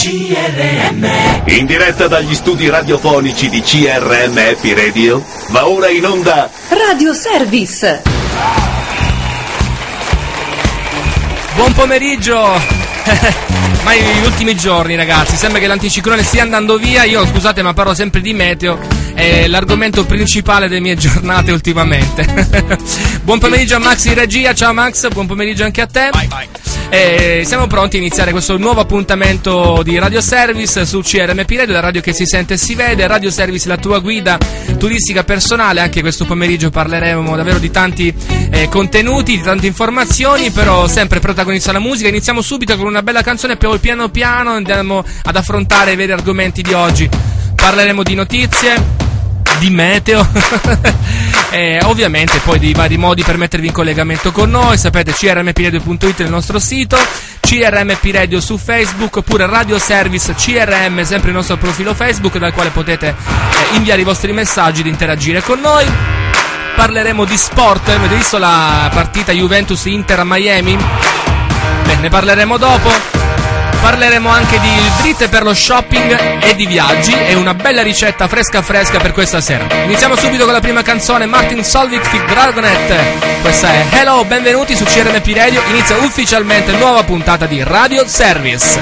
CRM In diretta dagli studi radiofonici di CRM Happy Radio, va ora in onda Radio Service. Buon pomeriggio! Ma gli ultimi giorni ragazzi, sembra che l'anticiclone stia andando via, io scusate ma parlo sempre di meteo, è l'argomento principale delle mie giornate ultimamente. buon pomeriggio a Max in regia, ciao Max, buon pomeriggio anche a te. Bye bye. E siamo pronti a iniziare questo nuovo appuntamento di Radio Service su CRMP Radio, la radio che si sente e si vede, Radio Service la tua guida turistica personale, anche questo pomeriggio parleremo davvero di tanti eh, contenuti, di tante informazioni, però sempre protagonista la musica. Iniziamo subito con una bella canzone poi piano piano andiamo ad affrontare i veri argomenti di oggi. Parleremo di notizie, di meteo. E ovviamente poi di vari modi per mettervi in collegamento con noi. Sapete crmpradio.it è il nostro sito CRMP Radio su Facebook oppure Radio Service CRM sempre il nostro profilo Facebook dal quale potete eh, inviare i vostri messaggi ed interagire con noi. Parleremo di sport avete visto la partita Juventus-Inter a Miami? Beh, ne parleremo dopo Parleremo anche di dritte per lo shopping e di viaggi e una bella ricetta fresca fresca per questa sera. Iniziamo subito con la prima canzone Martin Solvik Fit Dragonet. Questa è Hello, benvenuti su CRMP Radio. Inizia ufficialmente nuova puntata di Radio Service.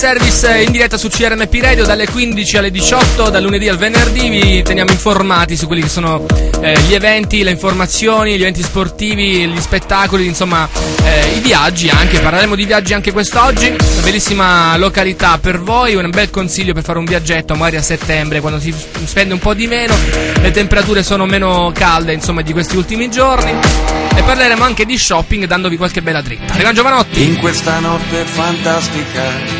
Service in diretta su CRMP Radio dalle 15 alle 18, dal lunedì al venerdì. Vi teniamo informati su quelli che sono eh, gli eventi, le informazioni, gli eventi sportivi, gli spettacoli, insomma, eh, i viaggi anche. Parleremo di viaggi anche quest'oggi. Una bellissima località per voi, un bel consiglio per fare un viaggetto magari a settembre quando si spende un po' di meno, le temperature sono meno calde, insomma, di questi ultimi giorni. E parleremo anche di shopping dandovi qualche bella dritta. Arriva Giovanotti. In questa notte fantastica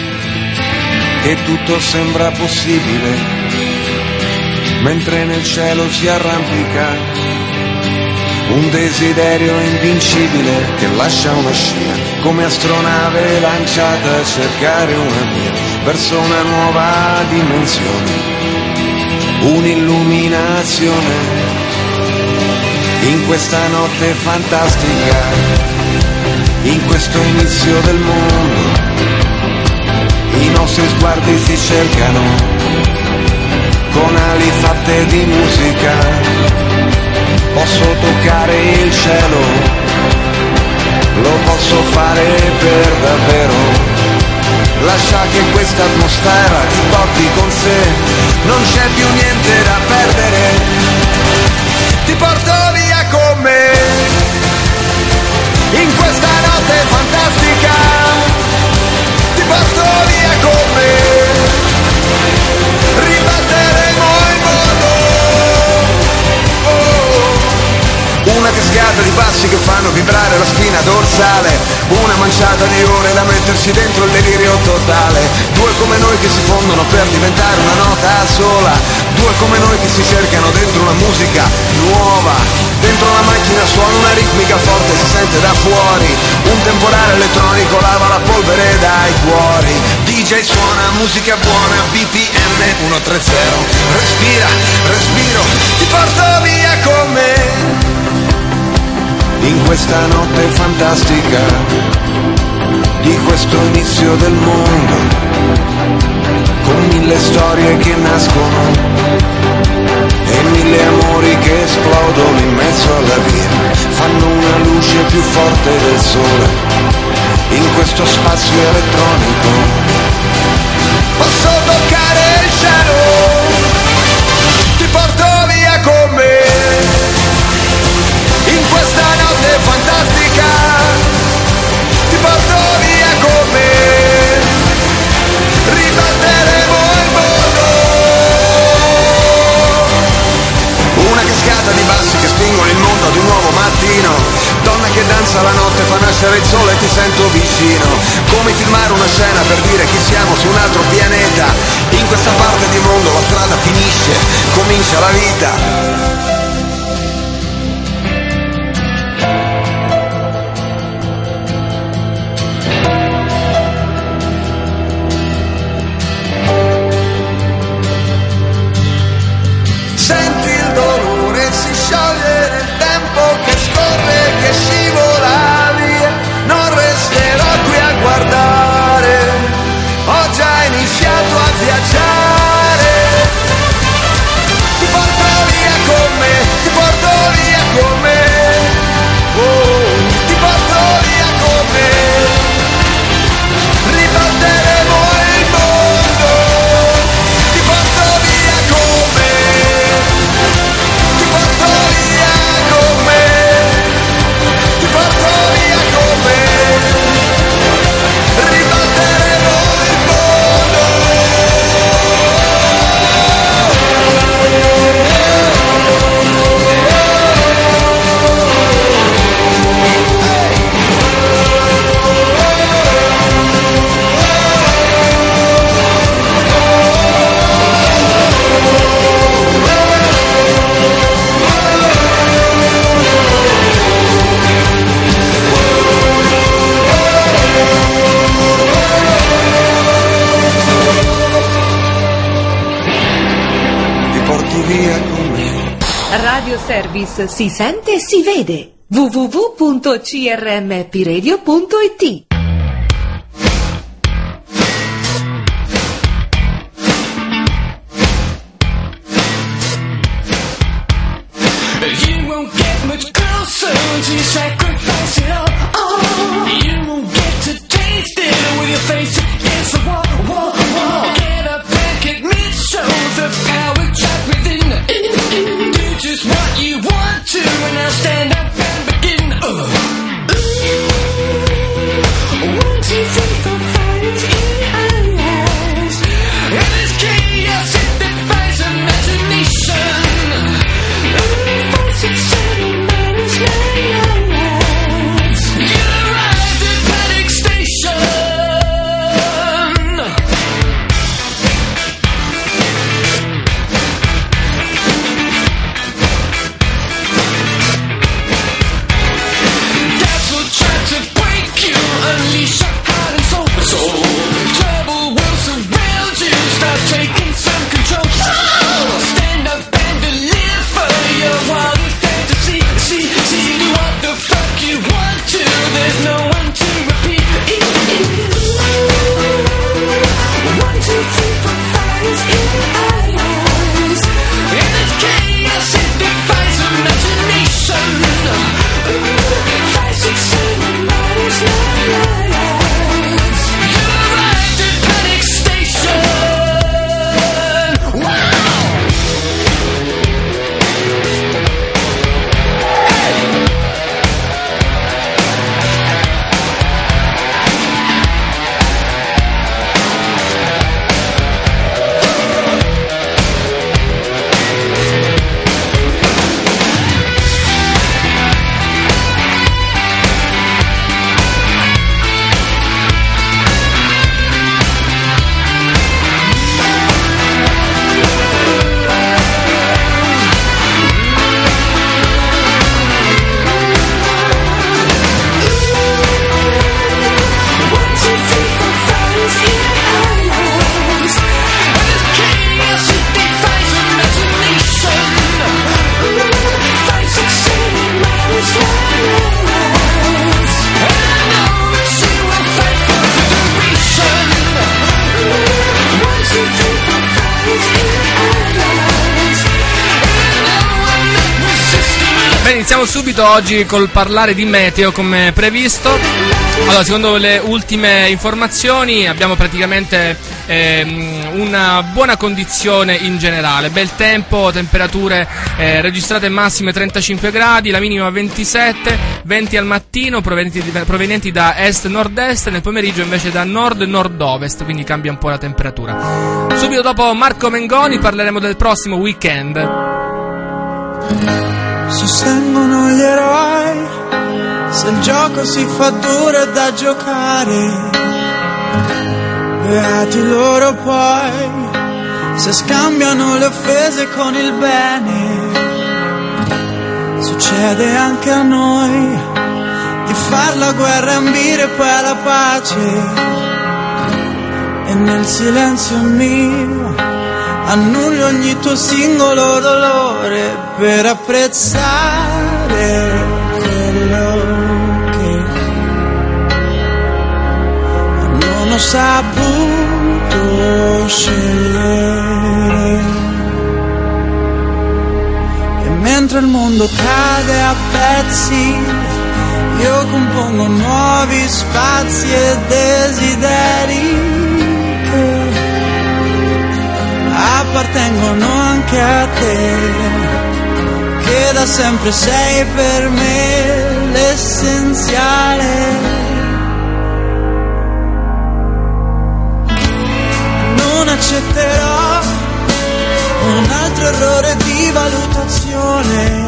che tutto sembra possibile, mentre nel cielo si arrampica un desiderio invincibile che lascia una scia come astronave lanciata a cercare una via verso una nuova dimensione, un'illuminazione in questa notte fantastica, in questo inizio del mondo, i nostri sguardi si cercano con ali fatte di musica, posso toccare il cielo, lo posso fare per davvero. Lascia che questa atmosfera ti porti con sé, non c'è più niente da perdere. Ti porto porto Una cascata di passi che fanno vibrare la spina dorsale. Una manciata di ore da mettersi dentro il delirio totale. Due come noi che si fondono per diventare una nota sola. Due come noi che si cercano dentro una musica nuova. Dentro la macchina suona una ritmica forte, si sente da fuori. Un temporale elettronico lava la polvere dai cuori. DJ suona musica buona, BPM 130 Respira, respiro, ti porto via con me in questa notte fantastica di questo inizio del mondo, con mille storie che nascono e mille amori che esplodono in mezzo alla via, fanno una luce più forte del sole in questo spazio elettronico. Posso toccare il cielo, questa notte fantastica ti porto via con me. Ribatteremo il mondo. Una cascata di bassi che spingono il mondo ad un nuovo mattino. Donna che danza la notte fa nascere il sole e ti sento vicino. Come filmare una scena per dire chi siamo su un altro pianeta. In questa parte di mondo la strada finisce comincia la vita si sente e si vede. www.crmpiradio.it oggi col parlare di meteo come previsto. Allora, secondo le ultime informazioni abbiamo praticamente ehm, una buona condizione in generale, bel tempo, temperature eh, registrate massime 35 gradi, la minima 27, venti al mattino provenienti, provenienti da est-nord-est, nel pomeriggio invece da nord-nord-ovest, quindi cambia un po' la temperatura. Subito dopo Marco Mengoni parleremo del prossimo weekend. Sostengono gli eroi se il gioco si fa duro è da giocare. Beati loro poi se scambiano le offese con il bene. Succede anche a noi di far la guerra ambire poi alla pace. E nel silenzio mio annullo ogni tuo singolo dolore per apprezzare quello che non ho saputo scegliere. E mentre il mondo cade a pezzi, io compongo nuovi spazi e desideri appartengono anche a te, che da sempre sei per me l'essenziale. Non accetterò un altro errore di valutazione,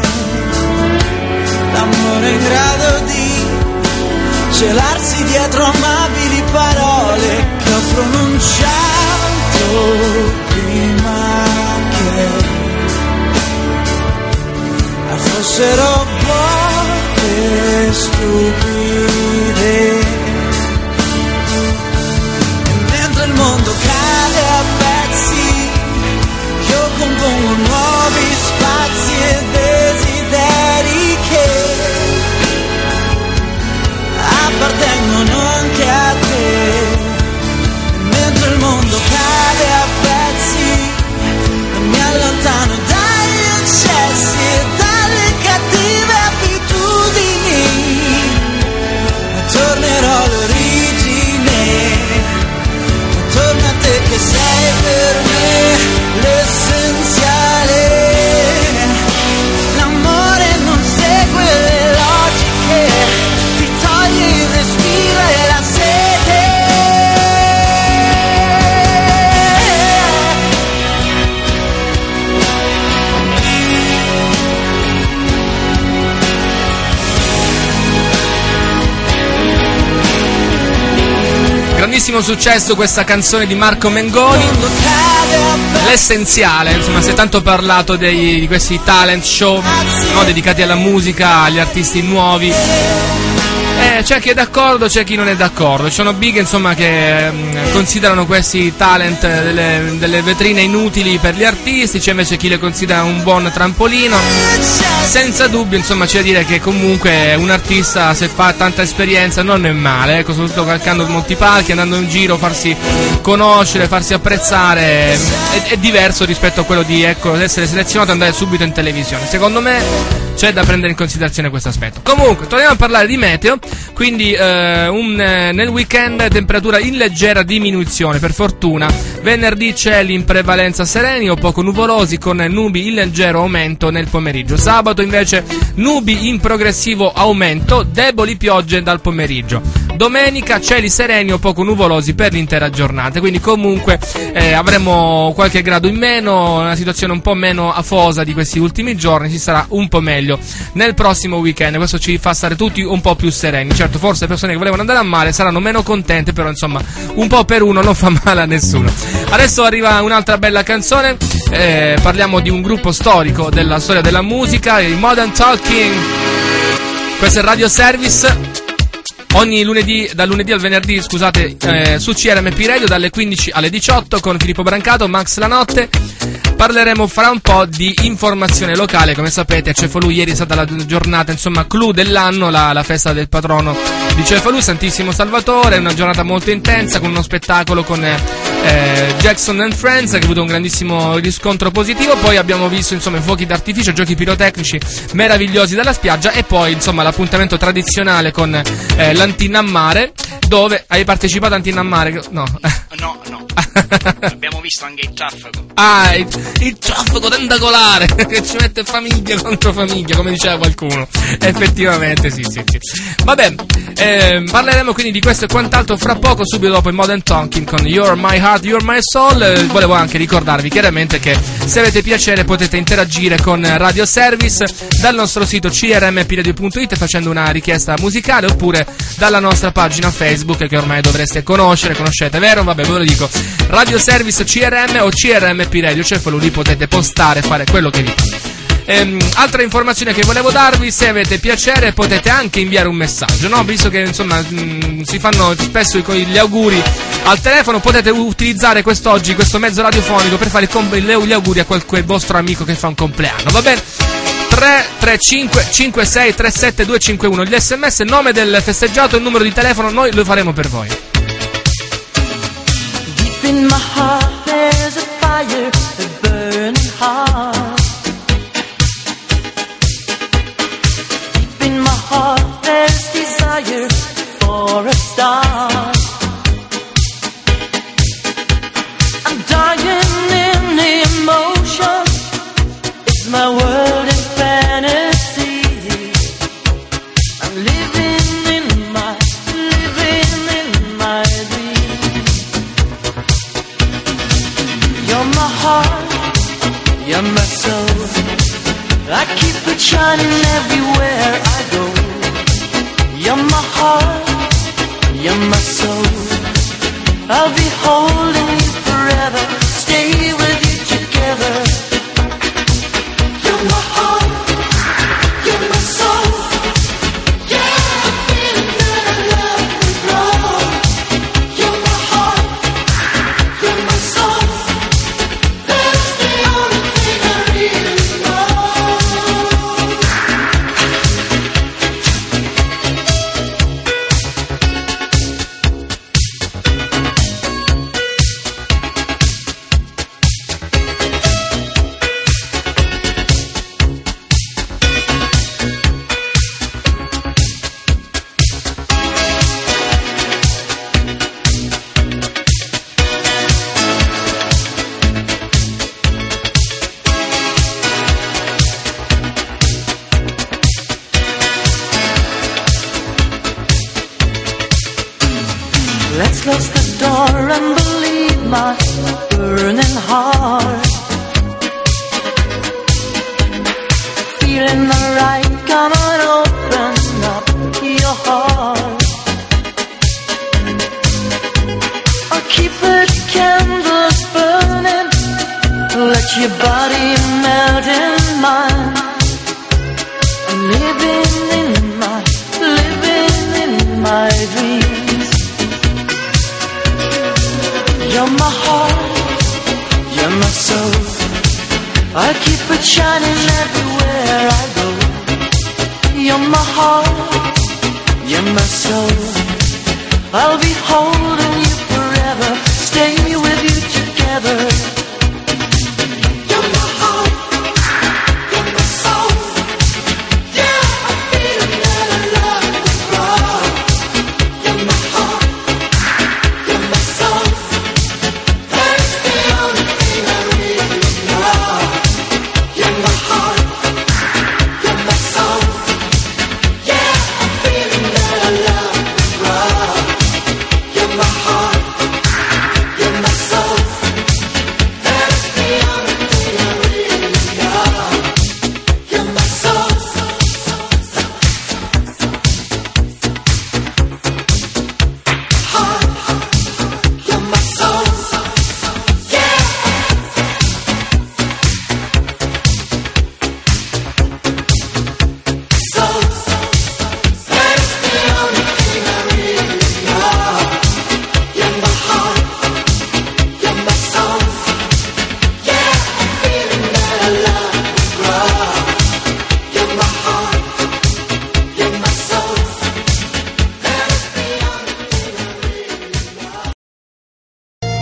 l'amore in grado di celarsi dietro amabili parole che ho pronunciato prima che fossero vuote e stupide. Mentre il mondo cade a pezzi, io compongo nuovi spazi e desideri che appartengono anche a Grandissimo successo questa canzone di Marco Mengoni. L'essenziale, insomma, si è tanto parlato dei- di questi talent show no, dedicati alla musica, agli artisti nuovi. Eh, c'è chi è d'accordo, c'è chi non è d'accordo. Ci sono big insomma che mm, considerano questi talent delle, delle vetrine inutili per gli artisti, c'è invece chi le considera un buon trampolino. Senza dubbio, insomma, c'è da dire che comunque un artista se fa tanta esperienza non è male, ecco, soprattutto calcando molti palchi, andando in giro, farsi conoscere, farsi apprezzare, è, è diverso rispetto a quello di ecco, essere selezionato e andare subito in televisione. Secondo me c'è da prendere in considerazione questo aspetto. Comunque, torniamo a parlare di meteo. Quindi, eh, un, eh, nel weekend temperatura in leggera diminuzione, per fortuna. Venerdì cieli in prevalenza sereni o poco nuvolosi, con nubi in leggero aumento nel pomeriggio. Sabato invece nubi in progressivo aumento, deboli piogge dal pomeriggio. Domenica cieli sereni o poco nuvolosi per l'intera giornata. Quindi, comunque, eh, avremo qualche grado in meno, una situazione un po' meno afosa di questi ultimi giorni. Ci sarà un po' meglio nel prossimo weekend. Questo ci fa stare tutti un po' più sereni. Certo, forse le persone che volevano andare a mare saranno meno contente, però insomma, un po' per uno non fa male a nessuno. Adesso arriva un'altra bella canzone. eh, parliamo di un gruppo storico della storia della musica, i Modern Talking. Questo è Radio Service. Ogni lunedì, dal lunedì al venerdì, scusate, eh, su CRMP Radio dalle 15 alle 18 con Filippo Brancato, Max La Notte. Parleremo fra un po' di informazione locale, come sapete a Cefalù ieri è stata la giornata, insomma, clou dell'anno, la, la festa del patrono di Cefalù, Santissimo Salvatore, una giornata molto intensa con uno spettacolo con eh, Jackson and Friends che ha avuto un grandissimo riscontro positivo, poi abbiamo visto insomma fuochi d'artificio, giochi pirotecnici meravigliosi dalla spiaggia e poi insomma l'appuntamento tradizionale con eh, l'Antinammare dove hai partecipato a Antinammare? No. No, no. Abbiamo visto anche il traffico. Ah, il, traffico tentacolare che ci mette famiglia contro famiglia, come diceva qualcuno. Effettivamente, sì, sì, sì. Vabbè, ehm, parleremo quindi di questo e quant'altro fra poco, subito dopo il Modern Talking con You're My Heart, You're My Soul. Eh, volevo anche ricordarvi chiaramente che se avete piacere potete interagire con Radio Service dal nostro sito crmpiradio.it facendo una richiesta musicale oppure dalla nostra pagina Facebook che ormai dovreste conoscere, conoscete, vero? Vabbè, ve lo dico. Radio Service CRM o CRMP Radio, cioè quello lì potete postare, fare quello che vi pare. Ehm, altra informazione che volevo darvi, se avete piacere potete anche inviare un messaggio, no? Visto che insomma mh, si fanno spesso gli auguri al telefono, potete utilizzare quest'oggi questo mezzo radiofonico per fare gli auguri a qualche vostro amico che fa un compleanno, va bene? 335 56 37 251 gli sms, nome del festeggiato, il numero di telefono, noi lo faremo per voi. It shining everywhere I go. You're my heart, you're my soul. I'll be holding you forever,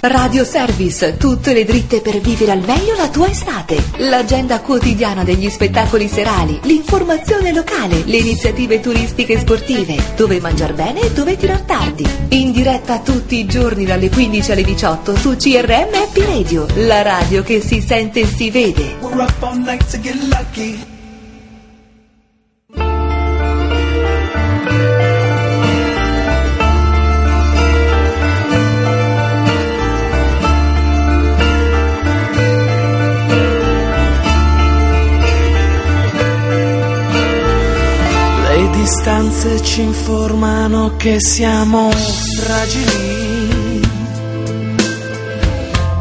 Radio Service, tutte le dritte per vivere al meglio la tua estate. L'agenda quotidiana degli spettacoli serali, l'informazione locale, le iniziative turistiche e sportive, dove mangiar bene e dove tirar tardi. In diretta tutti i giorni dalle 15 alle 18 su CRM Happy Radio, la radio che si sente e si vede. Distanze ci informano che siamo fragili.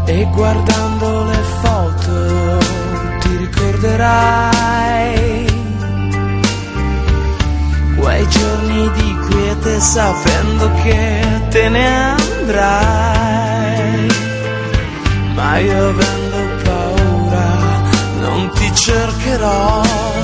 E guardando le foto ti ricorderai quei giorni di quiete sapendo che te ne andrai. Ma io avendo paura non ti cercherò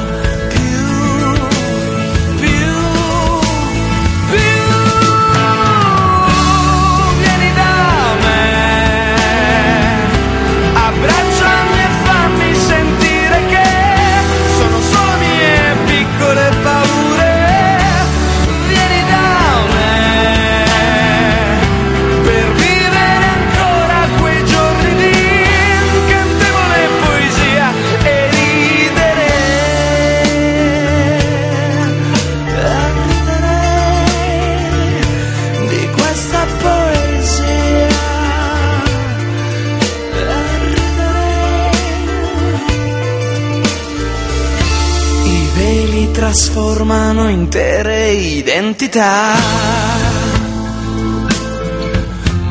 trasformano intere identità.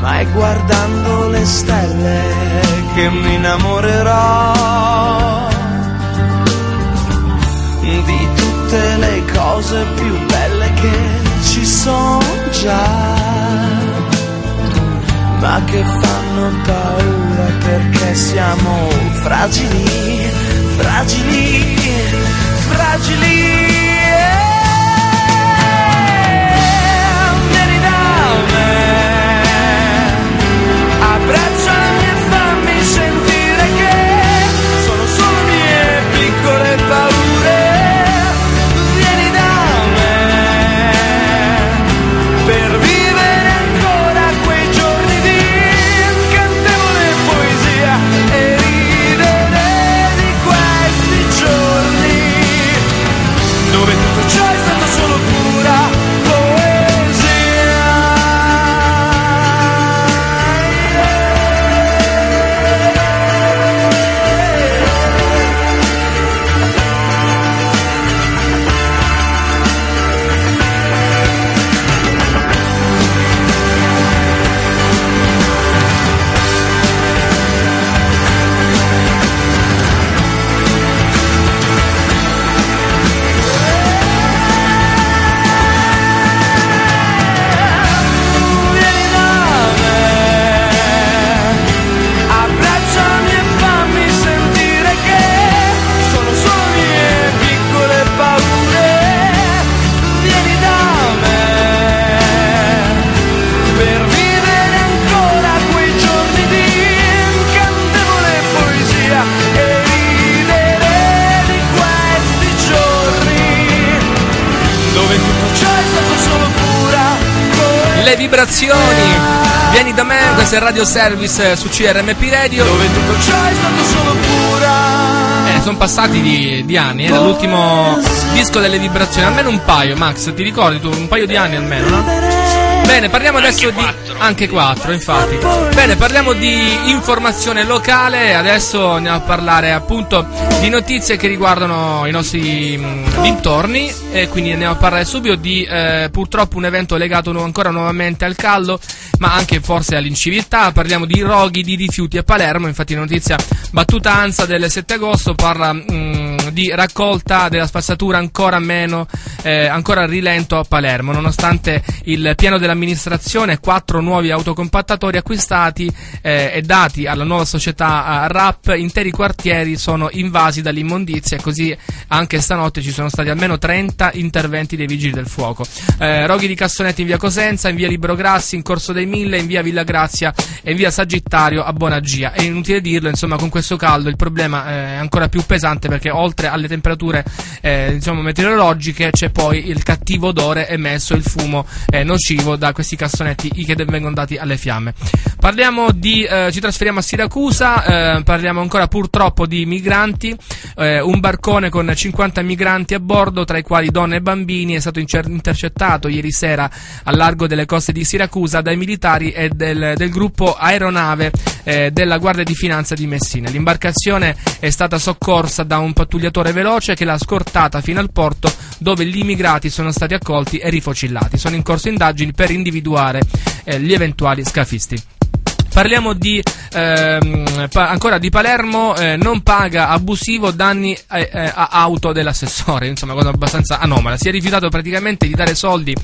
Ma è guardando le stelle che mi innamorerò di tutte le cose più belle che ci sono già, ma che fanno paura perché siamo fragili, fragili, fragili. Vibrazioni. Vieni da me, questo è Radio Service eh, su CRMP Radio. Dove tutto ciò è stato solo pura Eh, sono passati di, di anni, era l'ultimo disco delle vibrazioni, almeno un paio, Max, ti ricordi tu? Un paio di anni almeno, no? Bene, parliamo adesso di. Anche quattro, infatti. Bene, parliamo di informazione locale. Adesso andiamo a parlare appunto di notizie che riguardano i nostri mh, dintorni. E quindi andiamo a parlare subito di eh, purtroppo un evento legato nu- ancora nuovamente al caldo, ma anche forse all'inciviltà. Parliamo di roghi di rifiuti a Palermo. Infatti, notizia battuta ANSA del 7 agosto parla mh, di raccolta della spazzatura ancora meno, eh, ancora a rilento a Palermo, nonostante il piano dell'amministrazione, quattro nuovi autocompattatori acquistati eh, e dati alla nuova società eh, RAP, interi quartieri sono invasi dall'immondizia e così anche stanotte ci sono stati almeno 30 interventi dei vigili del fuoco. Eh, roghi di cassonetti in via Cosenza, in via Libero Grassi, in Corso dei Mille, in via Villa Grazia e in via Sagittario a Bonagia. È inutile dirlo, insomma, con questo caldo il problema eh, è ancora più pesante perché oltre alle temperature diciamo, meteorologiche c'è poi il cattivo odore emesso, il fumo eh, nocivo da questi cassonetti che vengono dati alle fiamme. Parliamo di, eh, ci trasferiamo a Siracusa, eh, parliamo ancora purtroppo di migranti, eh, un barcone con 50 migranti a bordo, tra i quali donne e bambini, è stato intercettato ieri sera al largo delle coste di Siracusa dai militari e del, del gruppo aeronave eh, della Guardia di Finanza di Messina. L'imbarcazione è stata soccorsa da un pattugliatore veloce che l'ha scortata fino al porto dove gli immigrati sono stati accolti e rifocillati. Sono in corso indagini per individuare eh, gli eventuali scafisti. Parliamo di, ehm, pa- ancora di Palermo, eh, non paga abusivo danni eh, eh, a auto dell'assessore, insomma cosa abbastanza anomala. Si è rifiutato praticamente di dare soldi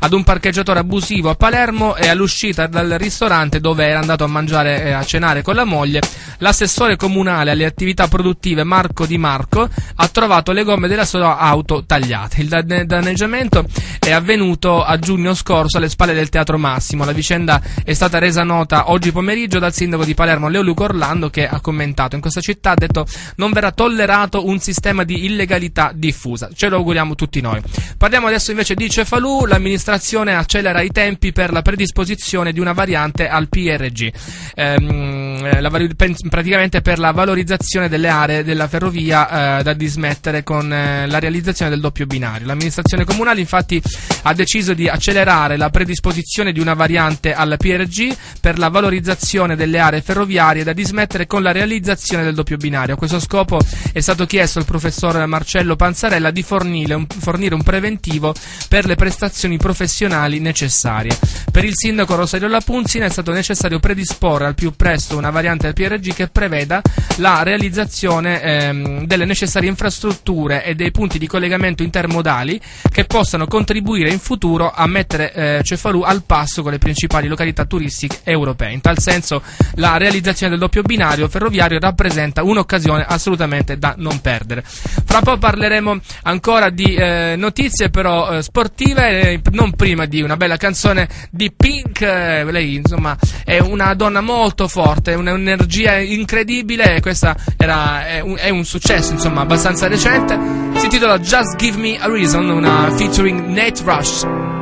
ad un parcheggiatore abusivo a Palermo e all'uscita dal ristorante dove era andato a mangiare e a cenare con la moglie, l'assessore comunale alle attività produttive Marco Di Marco ha trovato le gomme della sua auto tagliate. Il danne- danneggiamento è avvenuto a giugno scorso alle spalle del Teatro Massimo. La vicenda è stata resa nota oggi pomeriggio dal sindaco di Palermo Leo Orlando che ha commentato in questa città ha detto non verrà tollerato un sistema di illegalità diffusa. Ce lo auguriamo tutti noi. Parliamo adesso invece di Cefalù, l'amministrazione accelera i tempi per la predisposizione di una variante al PRG. Ehm, la vari- pen- praticamente per la valorizzazione delle aree della ferrovia eh, da dismettere con eh, la realizzazione del doppio binario. L'amministrazione comunale infatti ha deciso di accelerare la predisposizione di una variante al PRG per la valorizzazione delle aree ferroviarie da dismettere con la realizzazione del doppio binario. A questo scopo è stato chiesto al professor Marcello Panzarella di fornire un, fornire un preventivo per le prestazioni professionali necessarie. Per il sindaco Rosario Lapunzina è stato necessario predisporre al più presto una variante del PRG che preveda la realizzazione ehm, delle necessarie infrastrutture e dei punti di collegamento intermodali che possano contribuire in futuro a mettere eh, Cefalù al passo con le principali località turistiche europee. In tal senso la realizzazione del doppio binario ferroviario rappresenta un'occasione assolutamente da non perdere. Fra poco parleremo ancora di eh, notizie però eh, sportive, eh, non prima di una bella canzone di Pink, eh, lei insomma è una donna molto forte, un'energia incredibile e questa era, è, è un successo insomma abbastanza recente, si intitola Just Give Me a Reason, una featuring Nate Rush.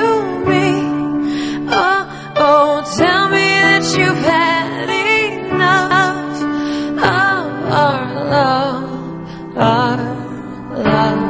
you've had enough of our love, our love.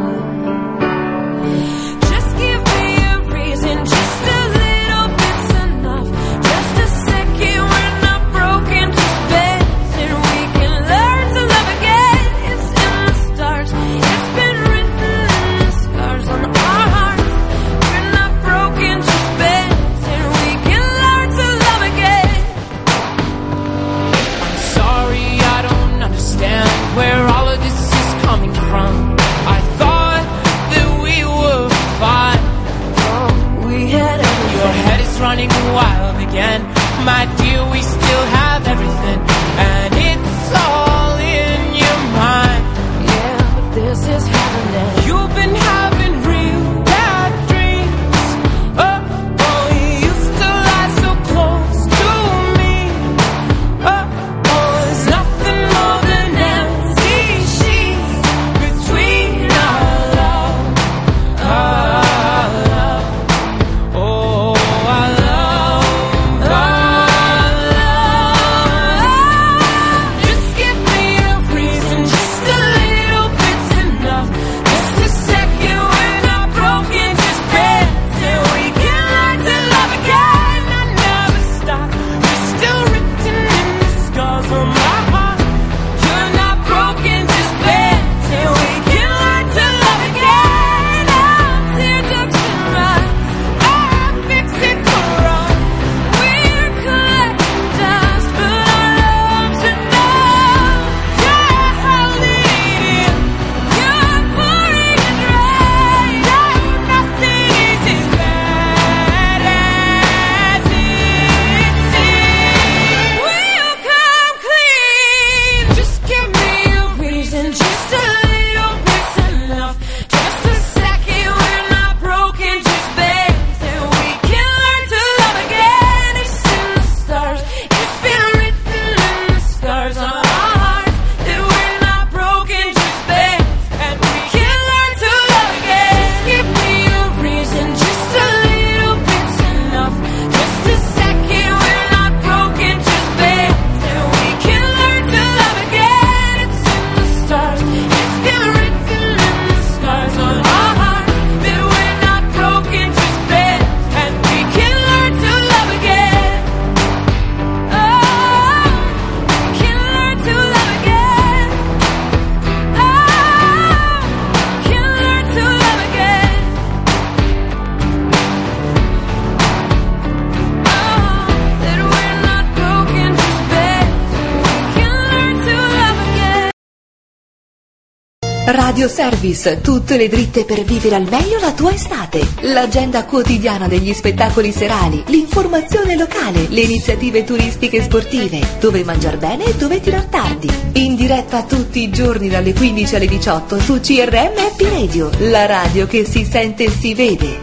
Radio Service, tutte le dritte per vivere al meglio la tua estate. L'agenda quotidiana degli spettacoli serali, l'informazione locale, le iniziative turistiche e sportive, dove mangiar bene e dove tirar tardi. In diretta tutti i giorni dalle 15 alle 18 su CRM Happy Radio, la radio che si sente e si vede.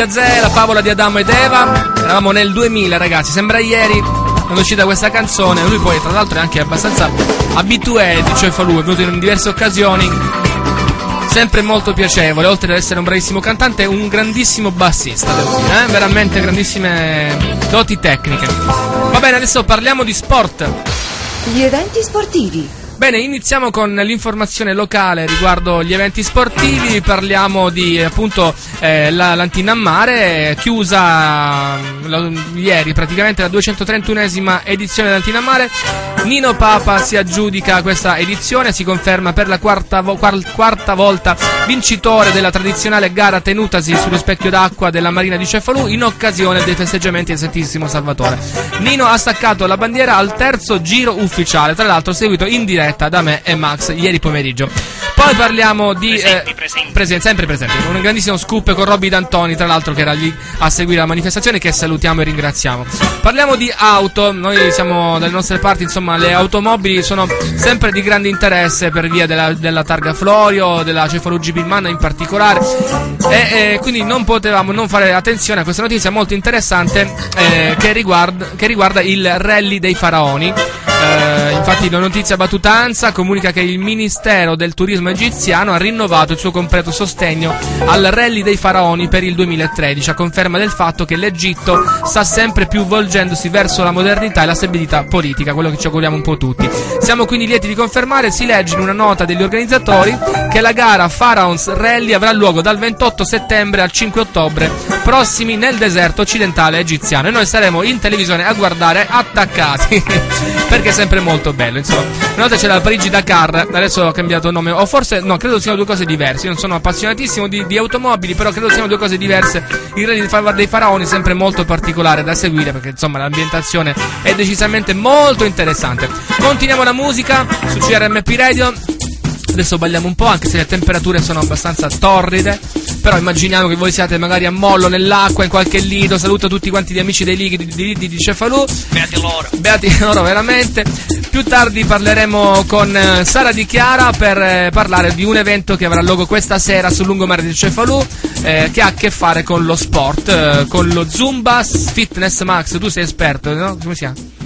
Gazzè, la favola di Adamo ed Eva. Eravamo nel 2000, ragazzi, sembra ieri quando è uscita questa canzone. Lui poi, tra l'altro, è anche abbastanza abitué di Cefalù, è venuto in diverse occasioni. Sempre molto piacevole, oltre ad essere un bravissimo cantante, un grandissimo bassista, devo dire, eh? veramente grandissime doti tecniche. Va bene, adesso parliamo di sport. Gli eventi sportivi. Bene, iniziamo con l'informazione locale riguardo gli eventi sportivi. Parliamo di appunto eh, la Lantina a Mare, chiusa mm, lo- ieri praticamente la 231esima edizione della a Mare. Nino Papa si aggiudica questa edizione, si conferma per la quarta, vo- quar- quarta volta vincitore della tradizionale gara tenutasi sullo specchio d'acqua della Marina di Cefalù in occasione dei festeggiamenti del Santissimo Salvatore. Nino ha staccato la bandiera al terzo giro ufficiale, tra l'altro seguito in diretta da me e Max ieri pomeriggio. Poi parliamo di Presenti, eh, presenti. presen- sempre presenti, un grandissimo scoop con Robby D'Antoni, tra l'altro che era lì a seguire la manifestazione che salutiamo e ringraziamo. Parliamo di auto, noi siamo dalle nostre parti, insomma, le automobili sono sempre di grande interesse per via della, della targa Florio, della Cefalù Pilman in particolare e, e quindi non potevamo non fare attenzione a questa notizia molto interessante eh, che, riguarda, che riguarda il rally dei faraoni. Eh, infatti la notizia battutanza comunica che il Ministero del Turismo egiziano ha rinnovato il suo completo sostegno al rally dei faraoni per il 2013, a conferma del fatto che l'Egitto sta sempre più volgendosi verso la modernità e la stabilità politica, quello che ci auguriamo un po' tutti. Siamo quindi lieti di confermare, si legge in una nota degli organizzatori, che la gara Pharaons Rally avrà luogo dal 28 settembre al 5 ottobre prossimi nel deserto occidentale egiziano. E noi saremo in televisione a guardare attaccati perché è sempre molto bello insomma. Una volta c'era la Parigi Dakar adesso ho cambiato nome o forse no credo siano due cose diverse. Io non sono appassionatissimo di, di automobili però credo siano due cose diverse. Il fa- dei faraoni è sempre molto particolare da seguire perché insomma l'ambientazione è decisamente molto interessante. Continuiamo la musica su CRMP Radio Adesso balliamo un po', anche se le temperature sono abbastanza torride. Però immaginiamo che voi siate magari a mollo nell'acqua, in qualche lido. Saluto tutti quanti gli amici dei lighi di, di, di, di Cefalù. Beati loro. Beati loro veramente. Più tardi parleremo con eh, Sara Di Chiara per eh, parlare di un evento che avrà luogo questa sera sul lungomare di Cefalù, eh, che ha a che fare con lo sport, eh, con lo Zumba Fitness Max. Tu sei esperto, no? Come si chiama?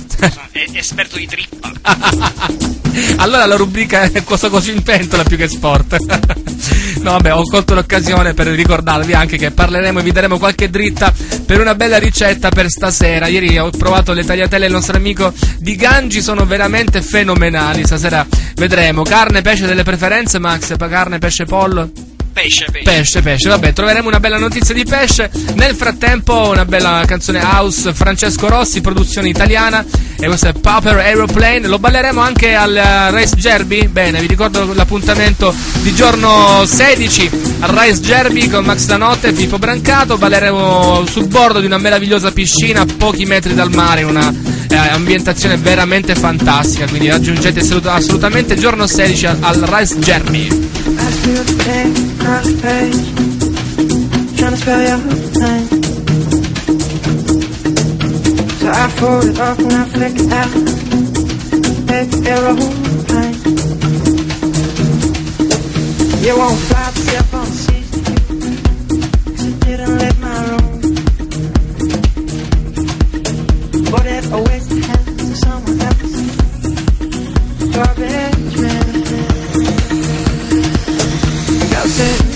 È esperto di trippa. allora la rubrica è cosa così in pentola più che sport. no, vabbè, ho colto l'occasione per ricordarvi anche che parleremo e vi daremo qualche dritta per una bella ricetta per stasera. Ieri ho provato le tagliatelle del nostro amico di Gangi, sono veramente fenomenali. Stasera vedremo. Carne, pesce delle preferenze, Max? Carne, pesce, pollo? Pesce, pesce. Pesce, pesce, vabbè, troveremo una bella notizia di pesce. Nel frattempo, una bella canzone house, Francesco Rossi, produzione italiana. E questo è Pauper Aeroplane. Lo balleremo anche al eh, Race Derby. Bene, vi ricordo l'appuntamento di giorno 16 al Race Derby con Max Danotte e Pippo Brancato. Balleremo sul bordo di una meravigliosa piscina a pochi metri dal mare, una eh, ambientazione veramente fantastica. Quindi raggiungete assolut- assolutamente giorno 16 al, al Race Derby. Me what the on the page. Spell your name. So I fold it up and I flick it out. You won't fly on you didn't my. But if I waste to someone else. Garbage man. Got it.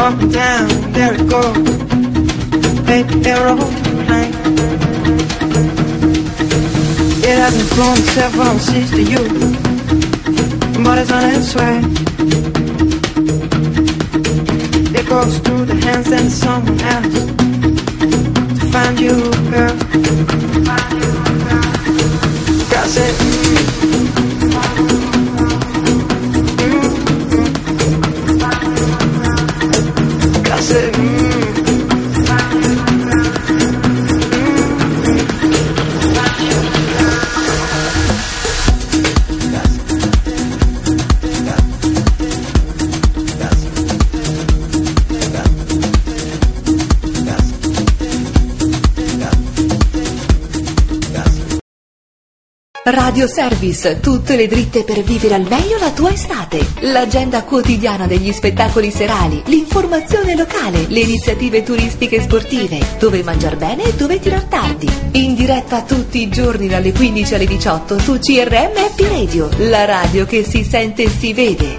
Up and down, there it goes. Hey, aeroplane. It hasn't flown several seas to you, but it's on its way. It goes through the hands and someone else to find you, girl. Girl Radio Service, tutte le dritte per vivere al meglio la tua estate. L'agenda quotidiana degli spettacoli serali, l'informazione locale, le iniziative turistiche e sportive, dove mangiar bene e dove tirar tardi. In diretta tutti i giorni dalle 15 alle 18 su CRM Happy Radio, la radio che si sente e si vede.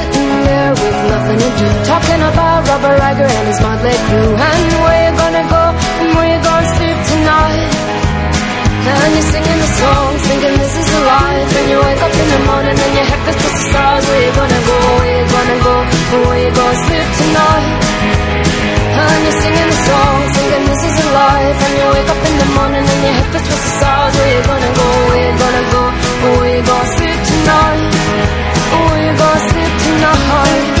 there nothing to do. Talking about Robert Riger and his motley crew. And where you gonna go and where you gonna sleep tonight. And you're singing the song, thinking this is a life. And you wake up in the morning and your head feels just the stars. Where you gonna go, where you gonna go? And where you gonna sleep tonight? And you're singing the song, thinking this is a life. And you wake up in the morning and your head feels twisted stars. Where you gonna go, where you gonna go? Or where you gonna sleep tonight? Where you gonna sleep tonight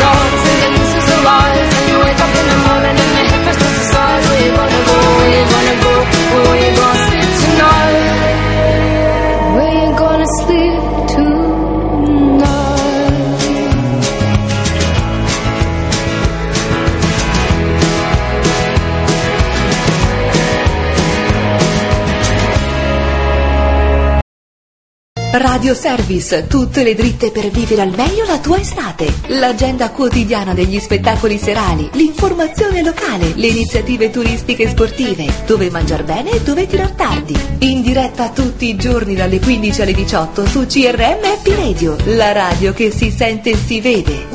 you're Radio Service, tutte le dritte per vivere al meglio la tua estate. L'agenda quotidiana degli spettacoli serali, l'informazione locale, le iniziative turistiche e sportive, dove mangiar bene e dove tirar tardi. In diretta tutti i giorni dalle 15 alle 18 su CRM Happy Radio, la radio che si sente e si vede.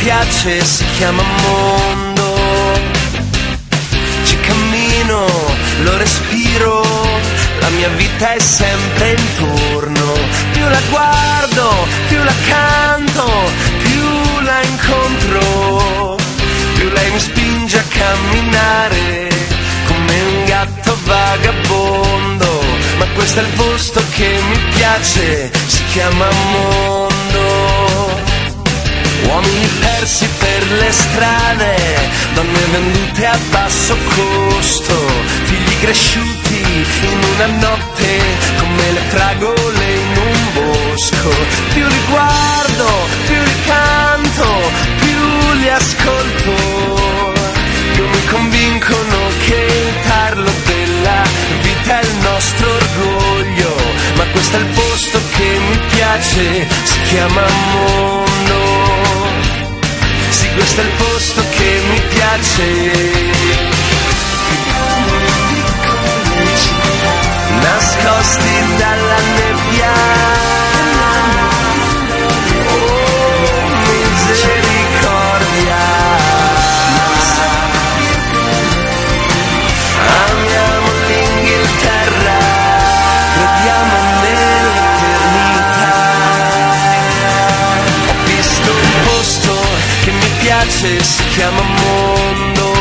piace si chiama mondo. Ci cammino, lo respiro, la mia vita è sempre intorno. Più la guardo, più la canto, più la incontro, più lei mi spinge a camminare come un gatto vagabondo. Ma questo è il posto che mi piace, si chiama mondo. Uomini persi per le strade, donne vendute a basso costo, figli cresciuti in una notte come le fragole in un bosco. Più li guardo, più li canto, più li ascolto, più mi convincono che il tarlo della vita è il nostro orgoglio. Ma questo è il posto che mi piace, si chiama mondo. Questo è il posto che mi piace. Nascosti dalla nebbia. Piace, si chiama mondo.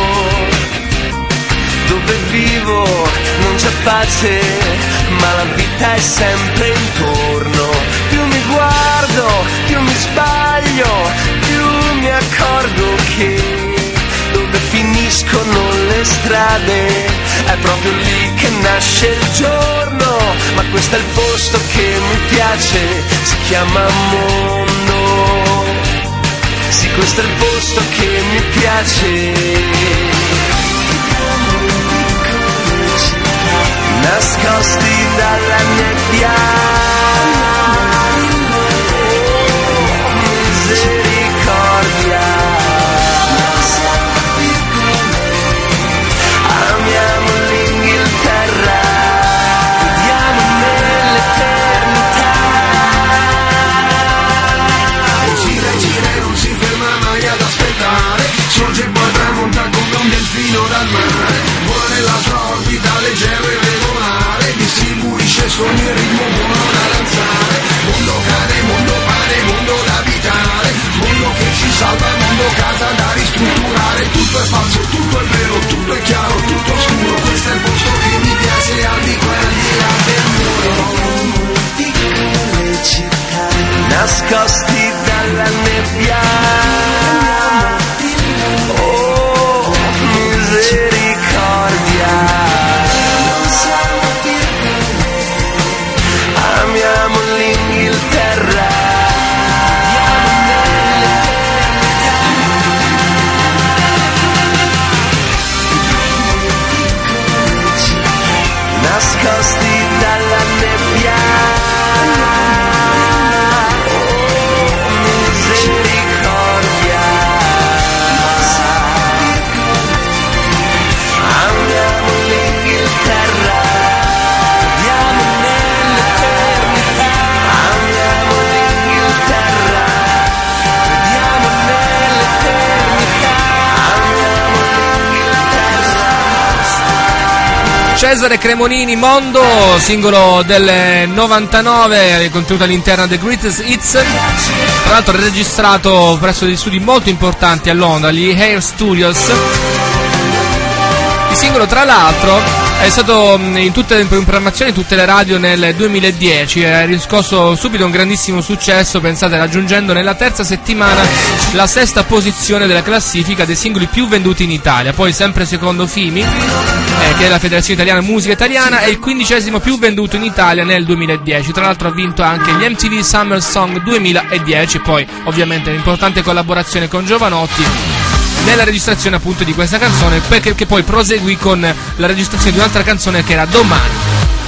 Dove vivo non c'è pace, ma la vita è sempre intorno. Più mi guardo, più mi sbaglio, più mi accorgo che dove finiscono le strade è proprio lì che nasce il giorno. Ma questo è il posto che mi piace, si chiama mondo. Questo è il posto che mi piace. Nascosti dalla nebbia. Distribuisce sogni e ritmo buono da danzare Mondo cane, mondo pane, mondo da abitare Mondo che ci salva, mondo casa da ristrutturare Tutto è falso, tutto è vero, tutto è chiaro, tutto oscuro Questo è il posto che mi piace al di qua e al di là del muro nascosti dalla nebbia. Cesare Cremonini Mondo, singolo del 99 contenuto all'interno The Greatest Hits. Tra l'altro registrato presso degli studi molto importanti a Londra, gli Hair Studios. Il singolo tra l'altro è stato mh, in tutte le in tutte le radio nel 2010 e ha riscosso subito un grandissimo successo, pensate raggiungendo nella terza settimana la sesta posizione della classifica dei singoli più venduti in Italia, poi sempre secondo Fimi, eh, che è la Federazione Italiana Musica Italiana, è il quindicesimo più venduto in Italia nel 2010, tra l'altro ha vinto anche gli MTV Summer Song 2010, poi ovviamente un'importante collaborazione con Giovanotti nella registrazione appunto di questa canzone perché poi proseguì con la registrazione di un'altra canzone che era Domani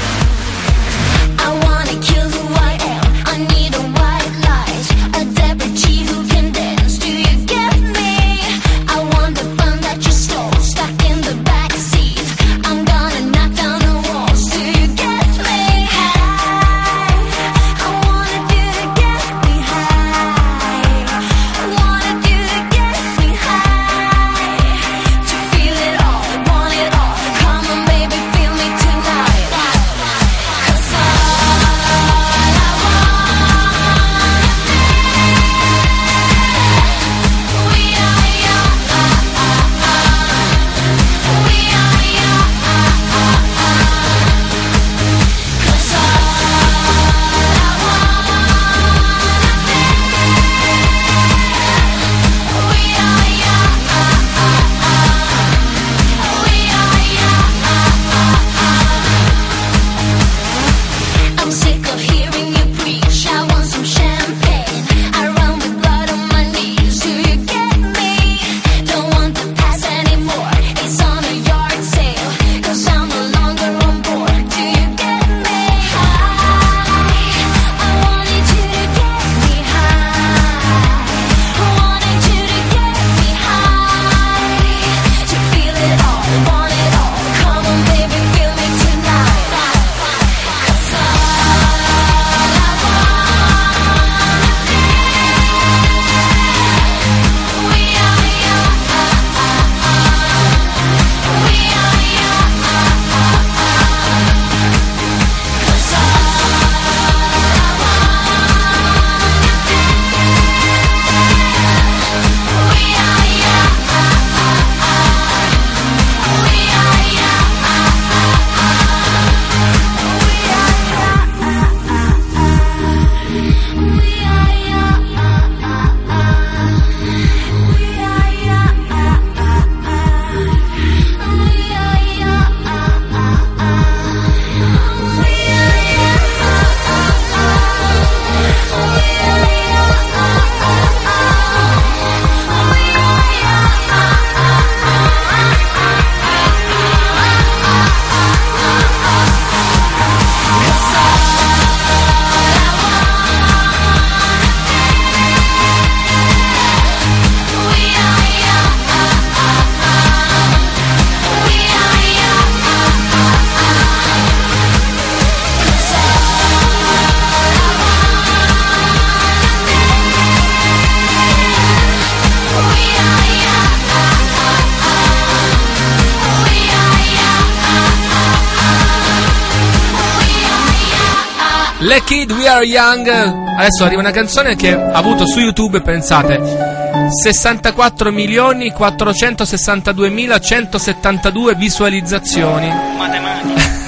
Young. Adesso arriva una canzone che ha avuto su YouTube, pensate, 64.462.172 visualizzazioni. 462 mila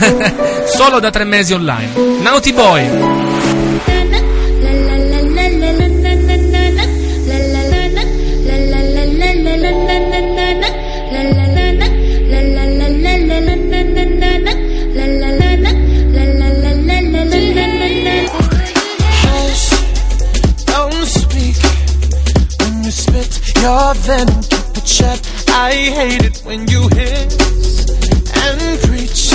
Solo da tre mesi online. Naughty Boy. Then keep it shut. I hate it when you hiss and preach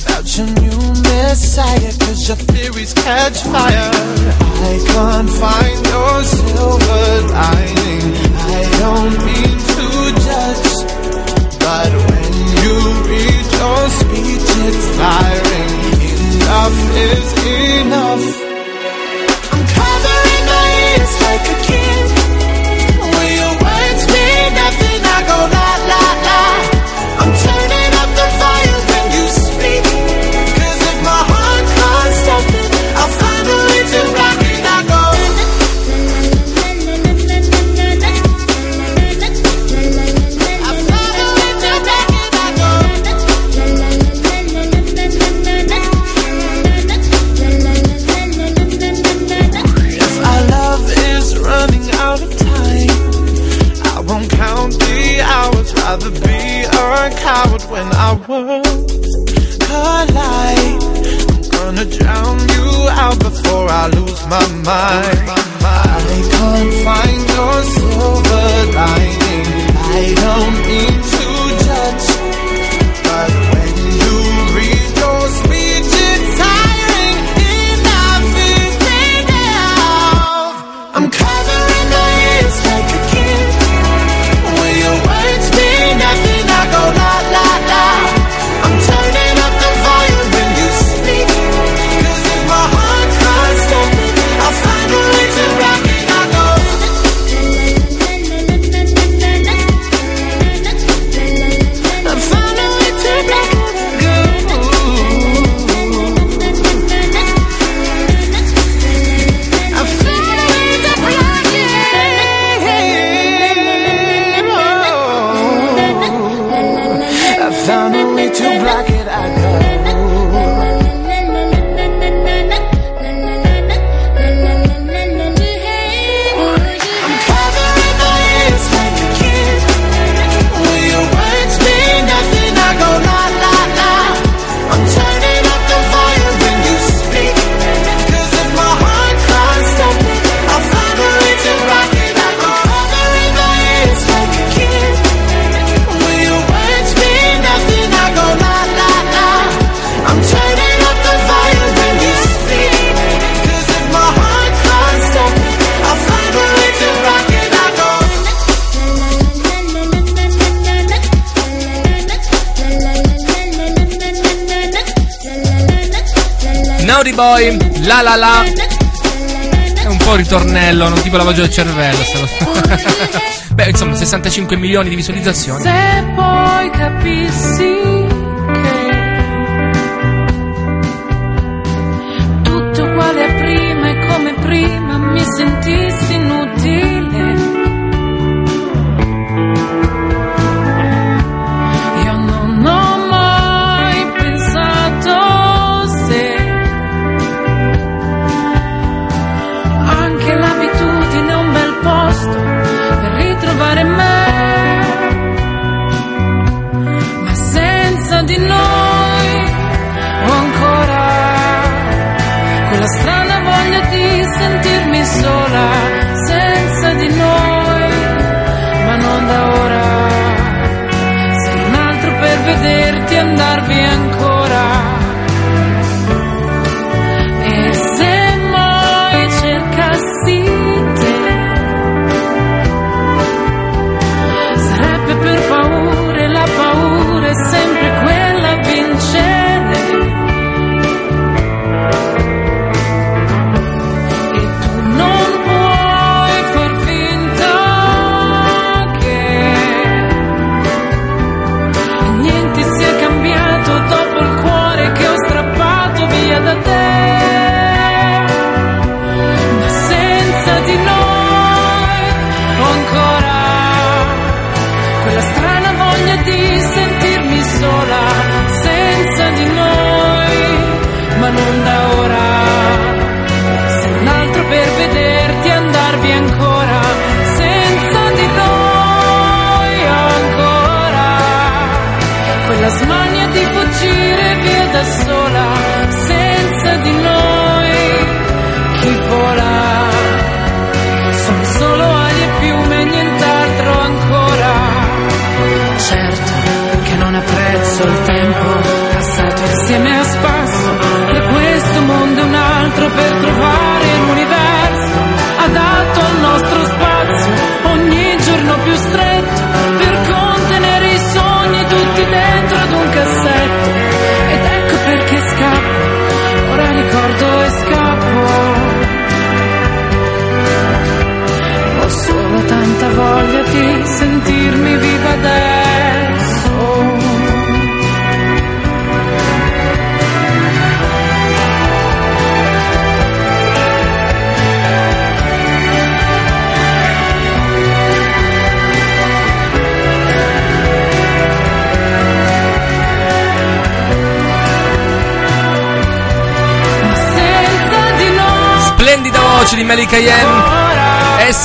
about your new messiah, cause your theories catch fire. I can't find your silver lining. I don't mean to judge, but when you read your speech, it's tiring. Enough is enough. I'm covering my ears like a my mind. I can't find your silver lining. I don't need. Boy, La La La. È un po' ritornello, non tipo lavaggio del cervello. Beh, insomma, 65 milioni di visualizzazioni. Se poi capissi che tutto quale a prima e come prima mi sentivo.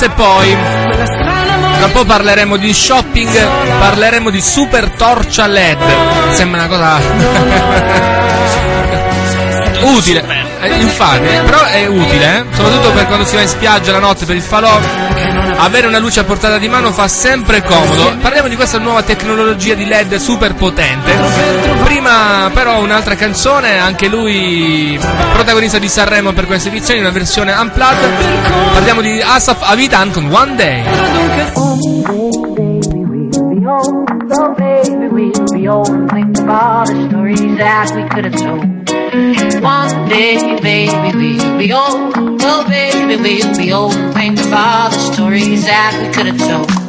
E poi tra un po' parleremo di shopping, parleremo di super torcia LED. Sembra una cosa utile. Eh, infatti, però è utile, eh? soprattutto per quando si va in spiaggia la notte per il falò. Avere una luce a portata di mano fa sempre comodo. Parliamo di questa nuova tecnologia di LED super potente. Prima, però, un'altra canzone, anche lui protagonista di Sanremo per queste edizioni, una versione unplugged. Parliamo di Asaf Avitan con One Day. One day, baby, we'll be old. Oh, baby, we'll be old think all the stories that we could have told.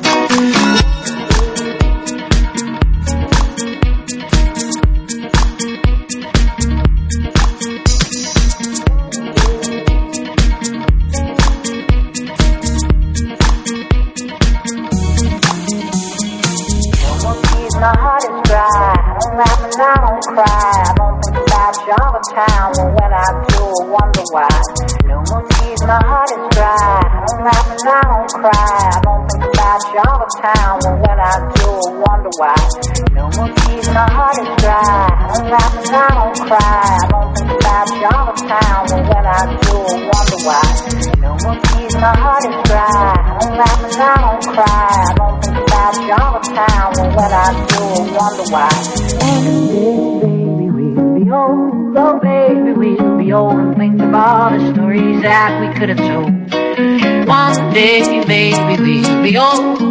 Why. No more tears. My heart is dry. I don't laugh and I don't cry. I don't think about you all the time. But when I do, I wonder why. No more tears. My heart is dry. I don't laugh and I don't cry. I don't think about you all the time. But when I do, I wonder why. Baby, we'll be old. Oh, baby, we'll be old and think of all the stories that we could have told. One day, baby, we'll be old.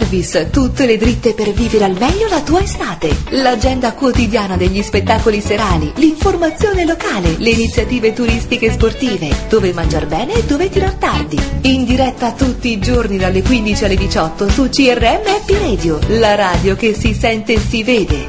Service, tutte le dritte per vivere al meglio la tua estate. L'agenda quotidiana degli spettacoli serali, l'informazione locale, le iniziative turistiche e sportive, dove mangiar bene e dove tirar tardi. In diretta tutti i giorni dalle 15 alle 18 su CRM Happy Radio, la radio che si sente e si vede.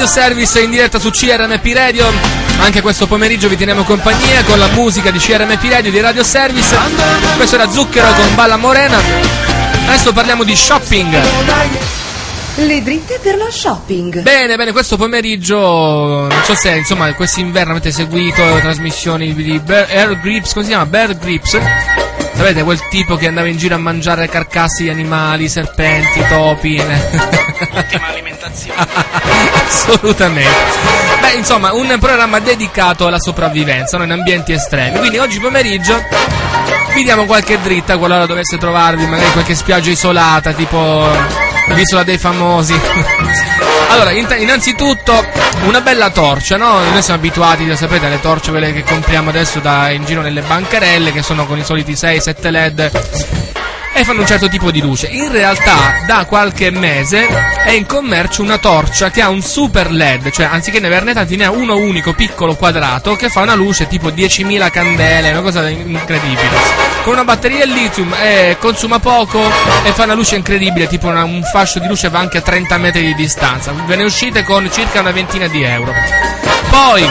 Radio Service in diretta su CRMP Radio. Anche questo pomeriggio vi teniamo compagnia con la musica di CRMP Radio di Radio Service. Questo era Zucchero con Balla Morena. Adesso parliamo di shopping. Le dritte per lo shopping. Bene, bene, questo pomeriggio, non so se insomma quest'inverno avete seguito trasmissioni di Bear, Air Grips, come si chiama? Bear Grips. Sapete, quel tipo che andava in giro a mangiare carcassi di animali, serpenti, topi. Alimentazione. Assolutamente. Beh, insomma, un programma dedicato alla sopravvivenza, no? in ambienti estremi. Quindi oggi pomeriggio vi diamo qualche dritta qualora dovesse trovarvi magari qualche spiaggia isolata, tipo l'isola dei famosi. Allora, innanzitutto una bella torcia, no? Noi siamo abituati, lo sapete, alle torce quelle che compriamo adesso da, in giro nelle bancarelle, che sono con i soliti 6-7 LED. E fanno un certo tipo di luce. In realtà da qualche mese è in commercio una torcia che ha un super LED, cioè anziché ne averne tanti ne ha uno unico piccolo quadrato che fa una luce tipo 10.000 candele, una cosa incredibile. Con una batteria al lithium eh, consuma poco e fa una luce incredibile, tipo una- un fascio di luce va anche a 30 metri di distanza. Ve ne uscite con circa una ventina di euro. Poi,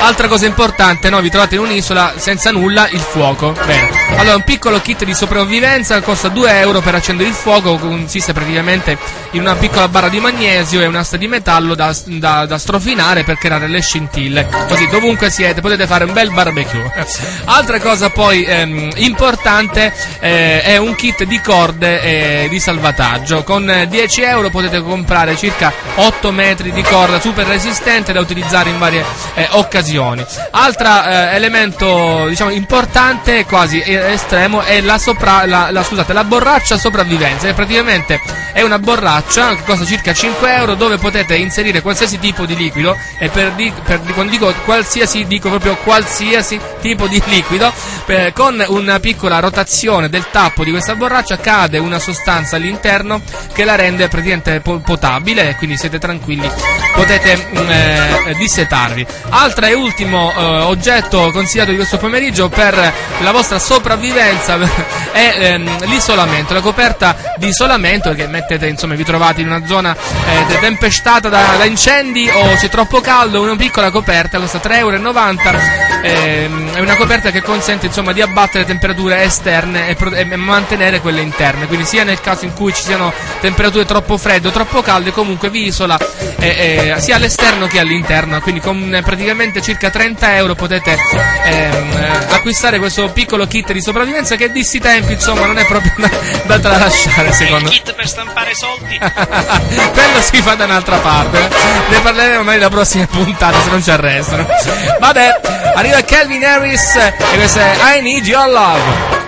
altra cosa importante, no? Vi trovate in un'isola senza nulla, il fuoco. Bene. Allora, un piccolo kit di sopravvivenza costa 2 euro per accendere il fuoco, consiste praticamente in una piccola barra di magnesio e un'asta di metallo da, da- da strofinare per creare le scintille. Così dovunque siete potete fare un bel barbecue. Altra cosa poi ehm, importante eh, è un kit di corde eh, di salvataggio. Con eh, 10 euro potete comprare circa 8 metri di corda super resistente da utilizzare in varie eh, occasioni. Altro elemento diciamo importante, quasi eh, estremo, è la, sopra, la, la- scusate, la borraccia sopravvivenza. Che praticamente è una borraccia che costa circa 5 euro dove potete inserire qualsiasi tipo di liquido e per, di- per quando dico qualsiasi dico proprio qualsiasi tipo di liquido per- con una piccola rotazione del tappo di questa borraccia cade una sostanza all'interno che la rende praticamente po- potabile quindi siete tranquilli potete mm, eh, dissetarvi altro e ultimo eh, oggetto consigliato di questo pomeriggio per la vostra sopravvivenza è ehm, l'isolamento la coperta di isolamento che mettete insomma vi trovate in una zona eh, tempestata da, da incendi o c'è troppo caldo una piccola coperta costa 3,90 euro ehm, è una coperta che consente insomma di abbattere temperature esterne e, pro- e mantenere quelle interne. Quindi sia nel caso in cui ci siano temperature troppo fredde o troppo calde comunque vi isola eh, eh, sia all'esterno che all'interno. Quindi con eh, praticamente circa 30 euro potete ehm, eh, acquistare questo piccolo kit di sopravvivenza che di sti tempi insomma non è proprio da, da tralasciare È il secondo me kit per stampare soldi. quello si fa da un'altra parte. eh. Ne parleremo magari la prossima puntata se non ci arrestano. Vabbè, arriva Calvin Harris e questo è I Need Your Love.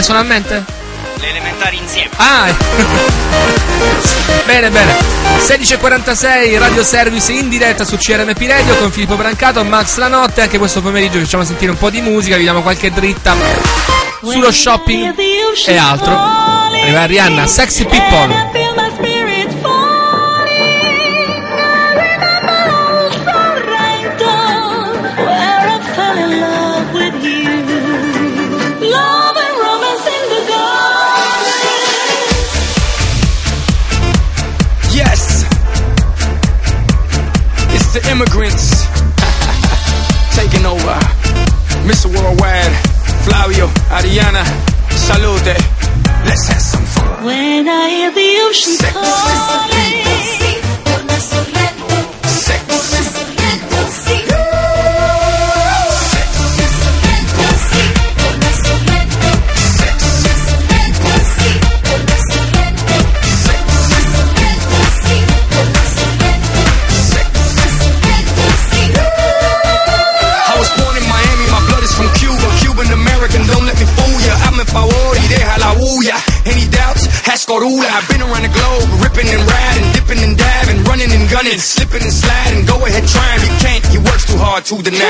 Personalmente? Le elementari insieme. Ah! bene, bene. 16.46 Radio Service in diretta su CRMP Radio con Filippo Brancato, Max La Notte. Anche questo pomeriggio ci facciamo sentire un po' di musica, vi diamo qualche dritta sullo shopping e altro. Arriva Rihanna, Sexy People. To deny. Take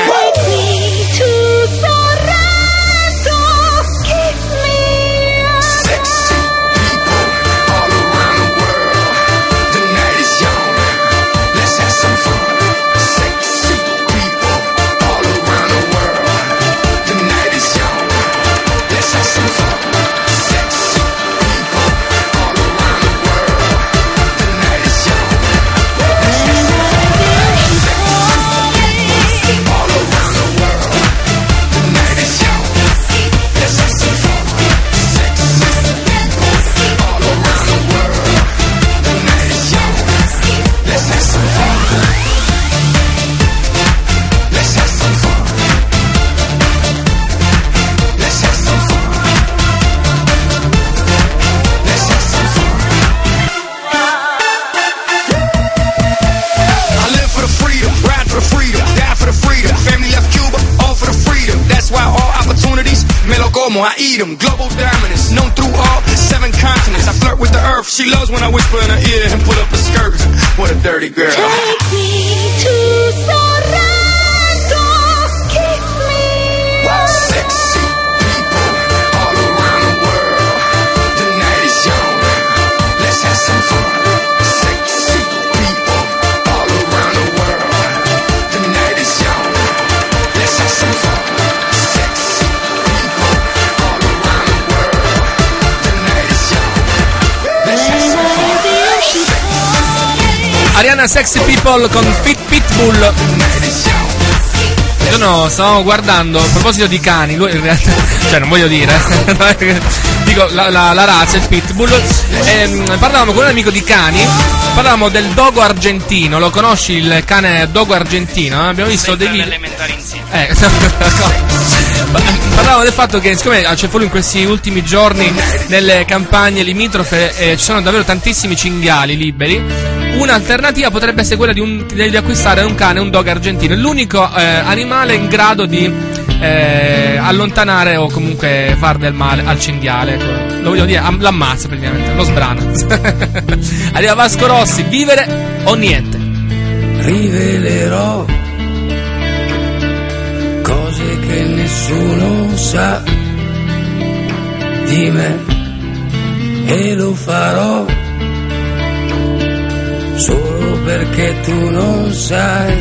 stavamo guardando a proposito di cani, lui in realtà, cioè non voglio dire, dico la, la- la razza, il pitbull. Ehm, parlavamo con un amico di cani, parlavamo del dogo argentino, lo conosci il cane dogo argentino? eh? Abbiamo visto dei video. Eh, Parlavamo del fatto che siccome a Cefalù in questi ultimi giorni nelle campagne limitrofe eh, ci sono davvero tantissimi cinghiali liberi, un'alternativa potrebbe essere quella di, un- di acquistare un cane, un dog argentino, l'unico eh, animale in grado di eh, allontanare o comunque far del male al cinghiale. ecco. Lo voglio dire, am- l'ammazza praticamente, lo sbrana. Arriva Vasco Rossi, vivere o niente. rivelerò cose che nessuno sa di me e lo farò solo perché tu non sai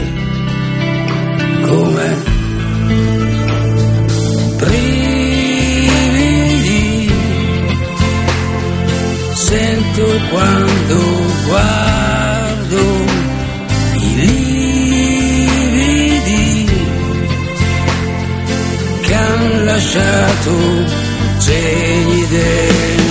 come brividi sento quando guardo i lividi che han lasciato segni dentro.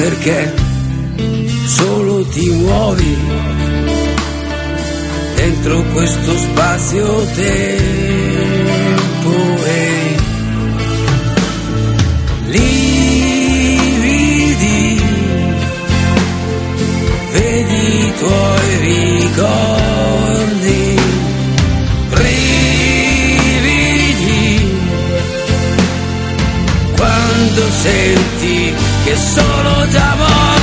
perché solo ti muovi dentro questo spazio tempo e lividi, vedi i tuoi ricordi. Brividi, quando senti che sono d'amore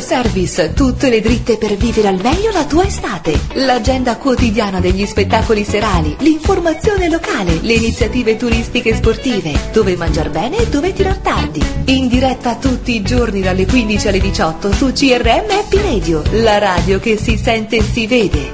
Radio Service, tutte le dritte per vivere al meglio la tua estate. L'agenda quotidiana degli spettacoli serali, l'informazione locale, le iniziative turistiche e sportive, dove mangiar bene e dove tirar tardi. In diretta tutti i giorni dalle 15 alle 18 su CRM Happy Radio, la radio che si sente e si vede.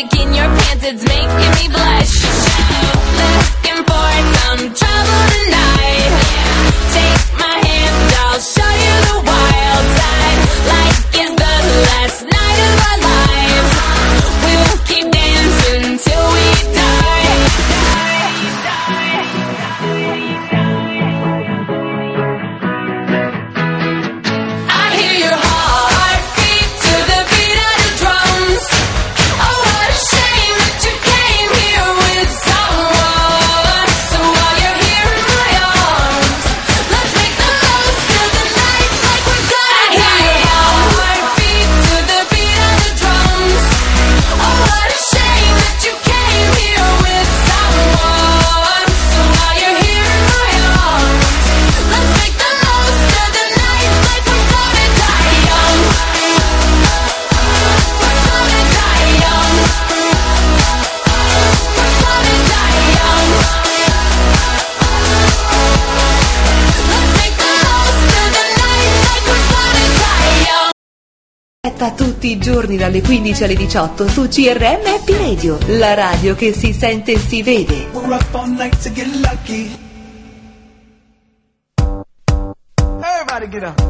in your pants, it's making me 15 alle 18 su CRM Happy Radio, la radio che si sente e si vede. Everybody get up.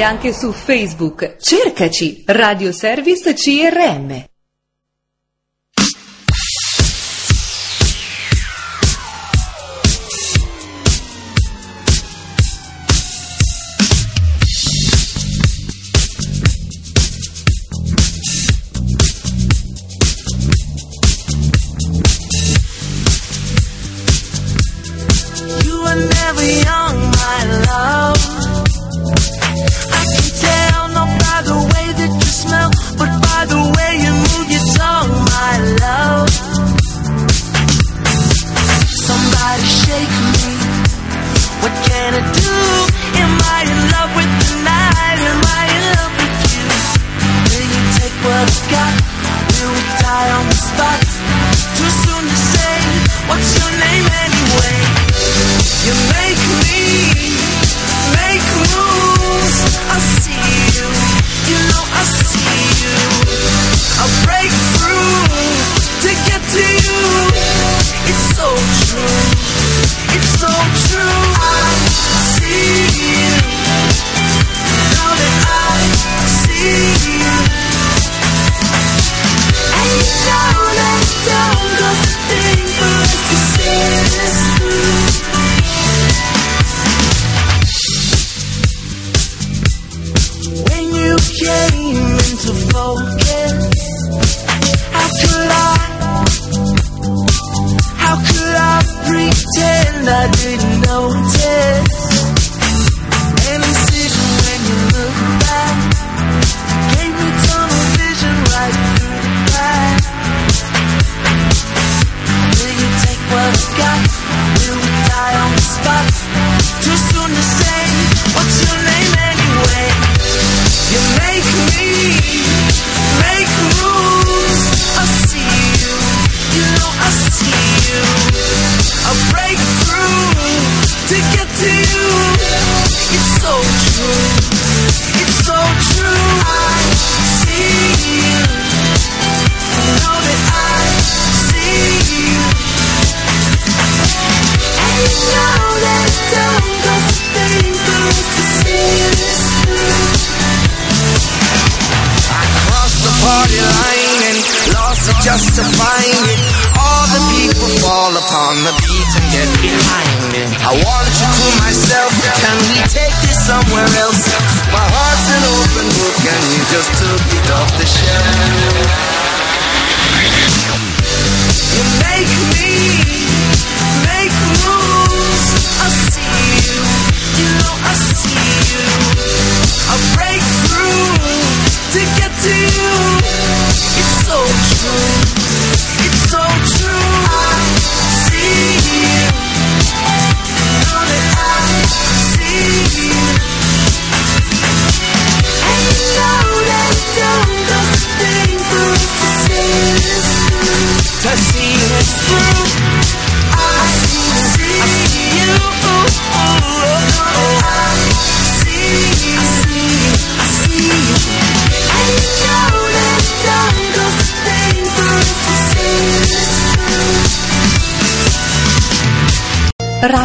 anche su Facebook. Cercaci Radio Service CRM.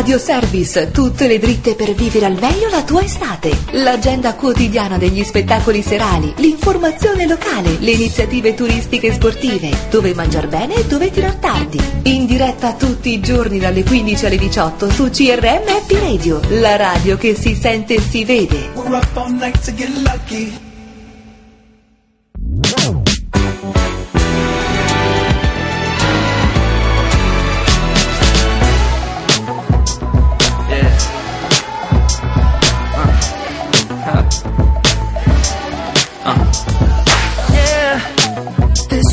Radio Service, tutte le dritte per vivere al meglio la tua estate. L'agenda quotidiana degli spettacoli serali, l'informazione locale, le iniziative turistiche e sportive, dove mangiar bene e dove tirar tardi. In diretta tutti i giorni dalle 15 alle 18 su CRM Happy Radio, la radio che si sente e si vede. We're up on nights to get lucky.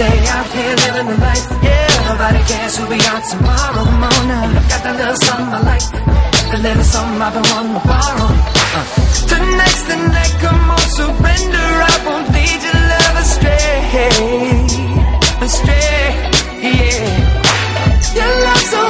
Stay out here living the life. Yeah. Nobody cares who we are tomorrow morning. I got that little something I like. The little something I've been wanting to borrow. Uh. Tonight's the night, come on, surrender. I won't lead your love astray. Astray, yeah. Your love's so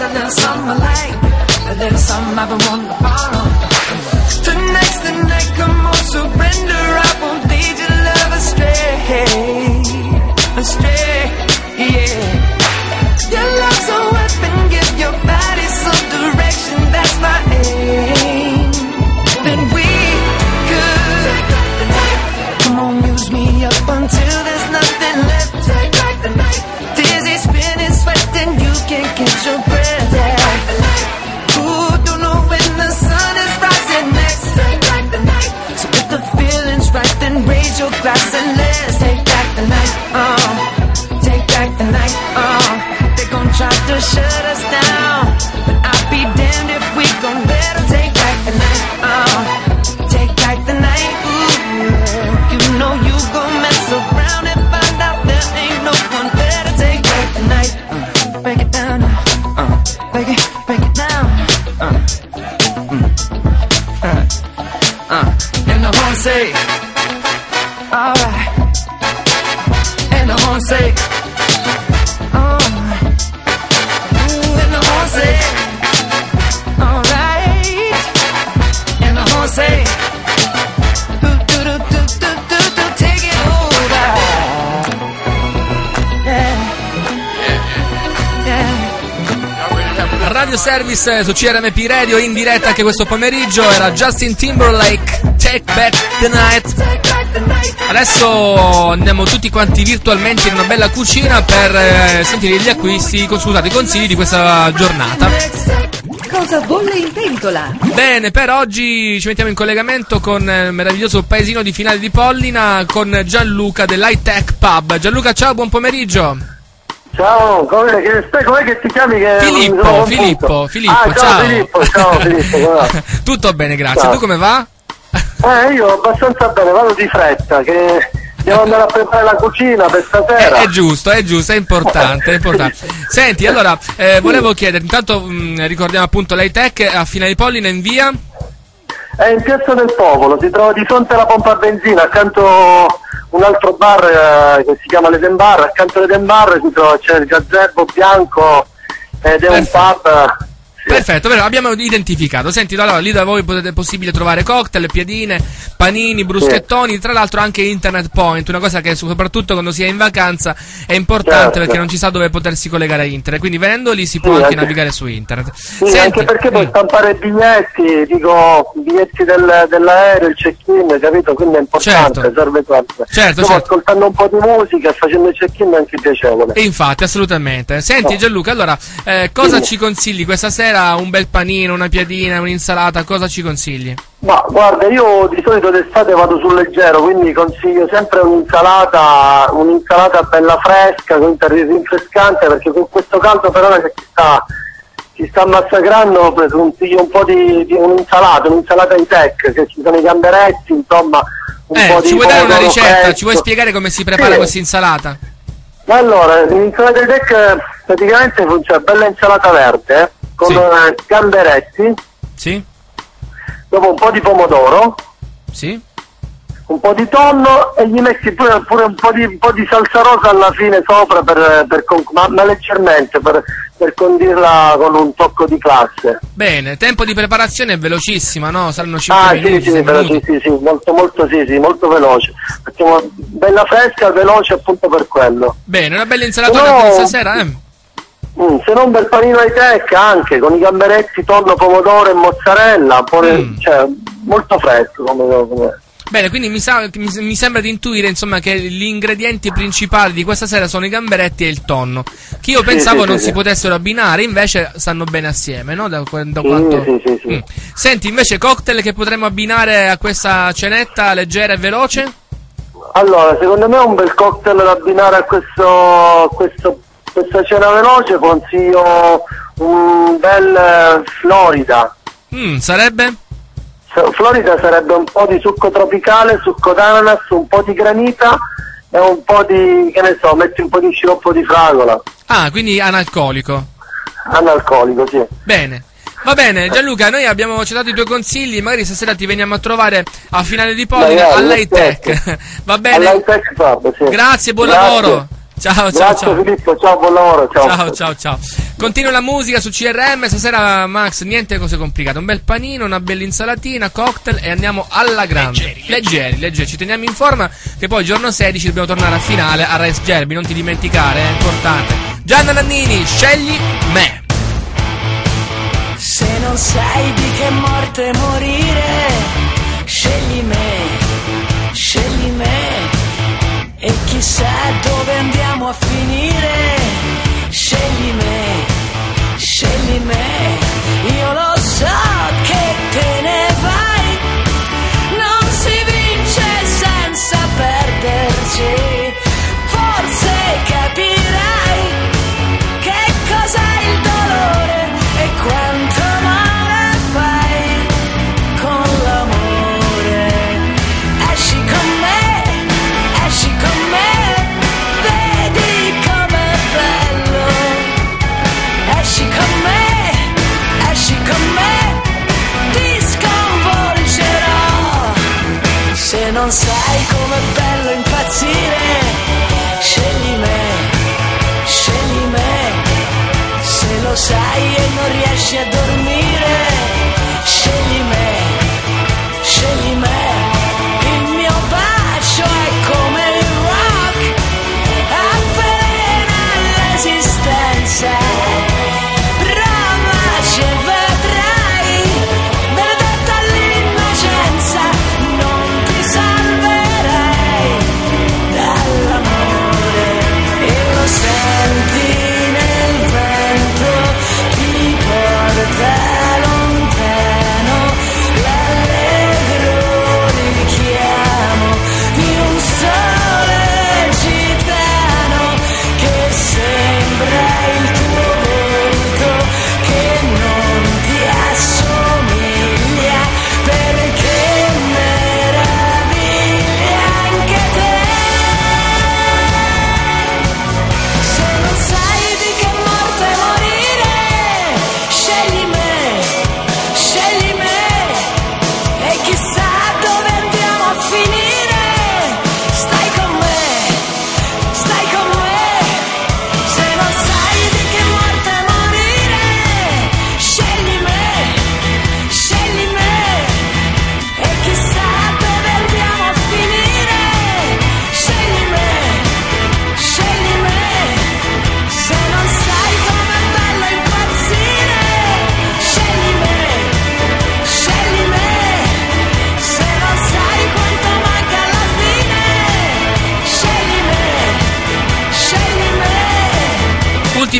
And got that little something I like. A little something I've been wanting to borrow. Tonight's the night, come on, surrender. I won't lead your love astray. Astray, yeah. Your love's a weapon, give your body some direction. That's my aim. Then we could the night. Come on, use me up until there's nothing left. Take back the night. Dizzy, spinning, sweating, you can't catch your breath. Right, raise your glass and let's take back the night. Uh, take back the night. Uh, they gon' try to shut us alright. And the Service su CRMP Radio in diretta anche questo pomeriggio. Era Justin Timberlake Take Back the Night Adesso andiamo tutti quanti virtualmente in una bella cucina per eh, sentire gli acquisti, scusate, i consigli di questa giornata. Cosa bolle in pentola? Bene, per oggi ci mettiamo in collegamento con eh, il meraviglioso paesino di Finale di Pollina con Gianluca dell'High Tech Pub. Gianluca, ciao, buon pomeriggio. Ciao, come, che, stai, com'è che ti chiami? Che Filippo? Filippo, Filippo, ah, ciao, ciao. Filippo, ciao Filippo, come va? Tutto bene, grazie. Ciao. Tu come va? Eh, io abbastanza bene, vado di fretta, che devo andare a preparare la cucina per stasera. È, è giusto, è giusto, è importante, è importante. Senti, allora, eh, volevo chiedere, intanto mh, ricordiamo appunto l'Hightech a Finale di Pollina in via. È in Piazza del Popolo, si trova di fronte alla pompa a benzina, accanto un altro bar eh, che si chiama l'Eden Bar, accanto all'Eden Bar si trova, c'è il gazebo bianco ed è un pub. Perfetto, però abbiamo identificato. Senti, allora lì da voi potete, è possibile trovare cocktail, piadine, panini, bruschettoni, tra l'altro anche internet point, una cosa che soprattutto quando si è in vacanza è importante Certo. perché non ci sa dove potersi collegare a internet. Quindi venendo lì si può Sì, anche, anche- navigare su internet. Sì, Senti, anche perché puoi stampare i biglietti, dico, biglietti del- dell'aereo, il check-in, capito? Quindi è importante, Certo. serve tanto. Certo, Dopo certo. ascoltando un po' di musica facendo il check-in è anche piacevole. E infatti, assolutamente. Senti No. Gianluca, allora, eh, cosa Dimmi. ci consigli questa sera? Un bel panino, una piadina, un'insalata, cosa ci consigli? Ma guarda, io di solito d'estate vado sul leggero, quindi consiglio sempre un'insalata, un'insalata bella fresca, rinfrescante, perché con questo caldo per ora che ci sta, ci sta massacrando, consiglio un po' di, di un'insalata, un'insalata in tech, che ci sono i gamberetti, insomma, un po' Eh, ci vuoi dare una ricetta? fresco. Ci vuoi spiegare come si prepara Sì. questa insalata? Allora, l'insalata di tech praticamente funziona bella insalata verde, con eh, gamberetti, Sì? dopo un po' di pomodoro, Sì? un po' di tonno e gli metti pure, pure un, po di, un po' di salsa rosa alla fine sopra per, per ma, ma leggermente per, per condirla con un tocco di classe. Bene, tempo di preparazione è velocissima, no? Saranno 5 Ah minuti. sì, sì, però minuti. sì, sì, sì, molto, molto, sì, sì, molto veloce. Facciamo bella fresca, veloce appunto per quello. Bene, una bella insalatona No. questa sera, eh? Mm, se non bel panino ai tech anche, con i gamberetti, tonno, pomodoro e mozzarella, Mm. cioè, molto fresco come, come- Bene, quindi mi, sa- mi- mi sembra di intuire insomma che gli ingredienti principali di questa sera sono i gamberetti e il tonno. Che io Sì, pensavo sì, non sì, si potessero abbinare, invece stanno bene assieme, no? Da, da quanto... sì, sì, sì. Mm. Senti, invece cocktail che potremmo abbinare a questa cenetta leggera e veloce? Allora, secondo me un bel cocktail da abbinare a questo, questo- questa cena veloce consiglio un bel eh, Florida. Mm, sarebbe? Florida sarebbe un po' di succo tropicale, succo d'ananas, un po' di granita e un po' di, che ne so, metti un po' di sciroppo di fragola, Ah, quindi analcolico. analcolico, sì. Bene. Va bene, Gianluca, noi abbiamo accettato i tuoi consigli, magari stasera ti veniamo a trovare a finale di Magari, all'Hightech. Va bene? All'Hightech Club, sì. Grazie, buon Grazie. lavoro. Ciao, ciao, Grazie ciao. Filippo, ciao, buon lavoro, ciao. Ciao, ciao, ciao. Continua la musica su CRM. Stasera, Max, niente cose complicate. Un bel panino, una bella insalatina, cocktail e andiamo alla grande. Leggeri, leggeri. Ci teniamo in forma che poi giorno 16 dobbiamo tornare a finale a Rice Gerbi. Non ti dimenticare, è importante. Gianna Nannini, scegli me. Se non sai di che morte morire, scegli me, scegli me. E chissà dove andiamo a finire, non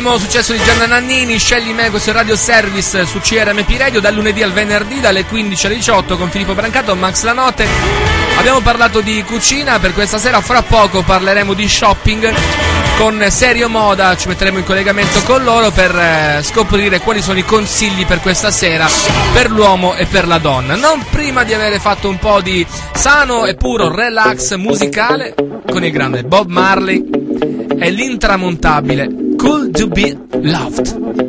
me. Ultimo successo di Gianna Nannini, scegli me, questo Radio Service su CRMP Radio dal lunedì al venerdì dalle 15 alle 18 con Filippo Brancato, Max Lanotte. Abbiamo parlato di cucina, per questa sera fra poco parleremo di shopping con Serio Moda, ci metteremo in collegamento con loro per eh, scoprire quali sono i consigli per questa sera per l'uomo e per la donna. Non prima di avere fatto un po' di sano e puro relax musicale con il grande Bob Marley e l'intramontabile Cool to be loved.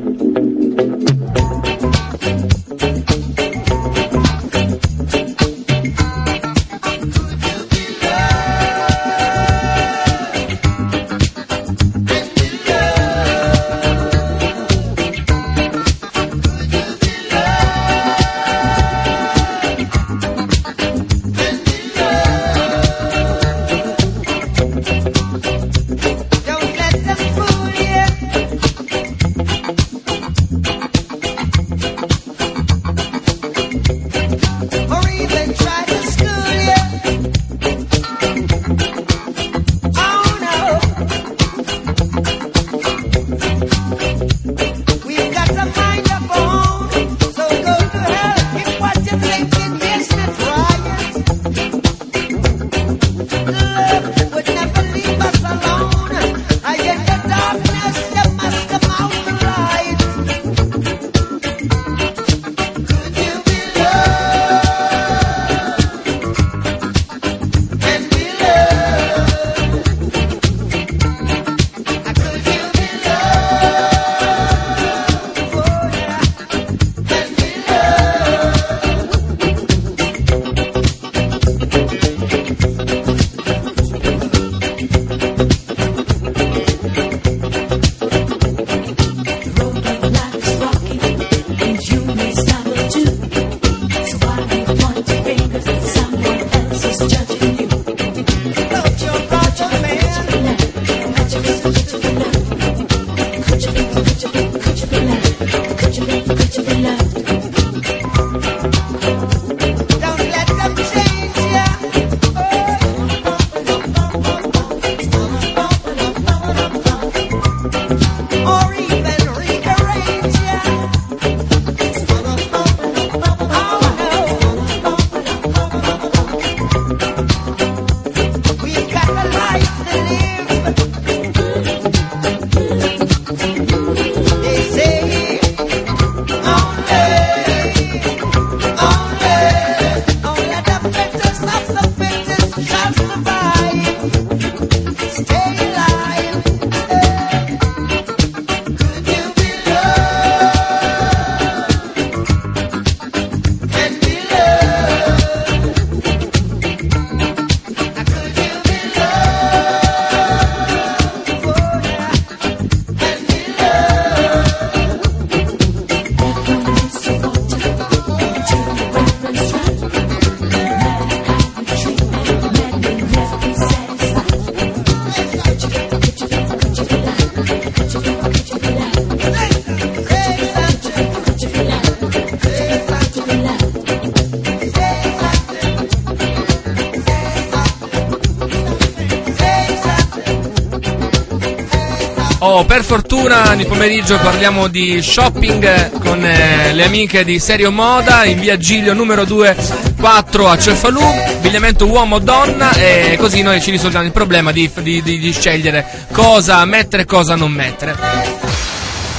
Nel pomeriggio parliamo di shopping con eh, le amiche di Serio Moda in via Giglio numero 2 4 a Cefalù, abbigliamento uomo-donna e così noi ci risolviamo il problema di, di- di- di scegliere cosa mettere e cosa non mettere.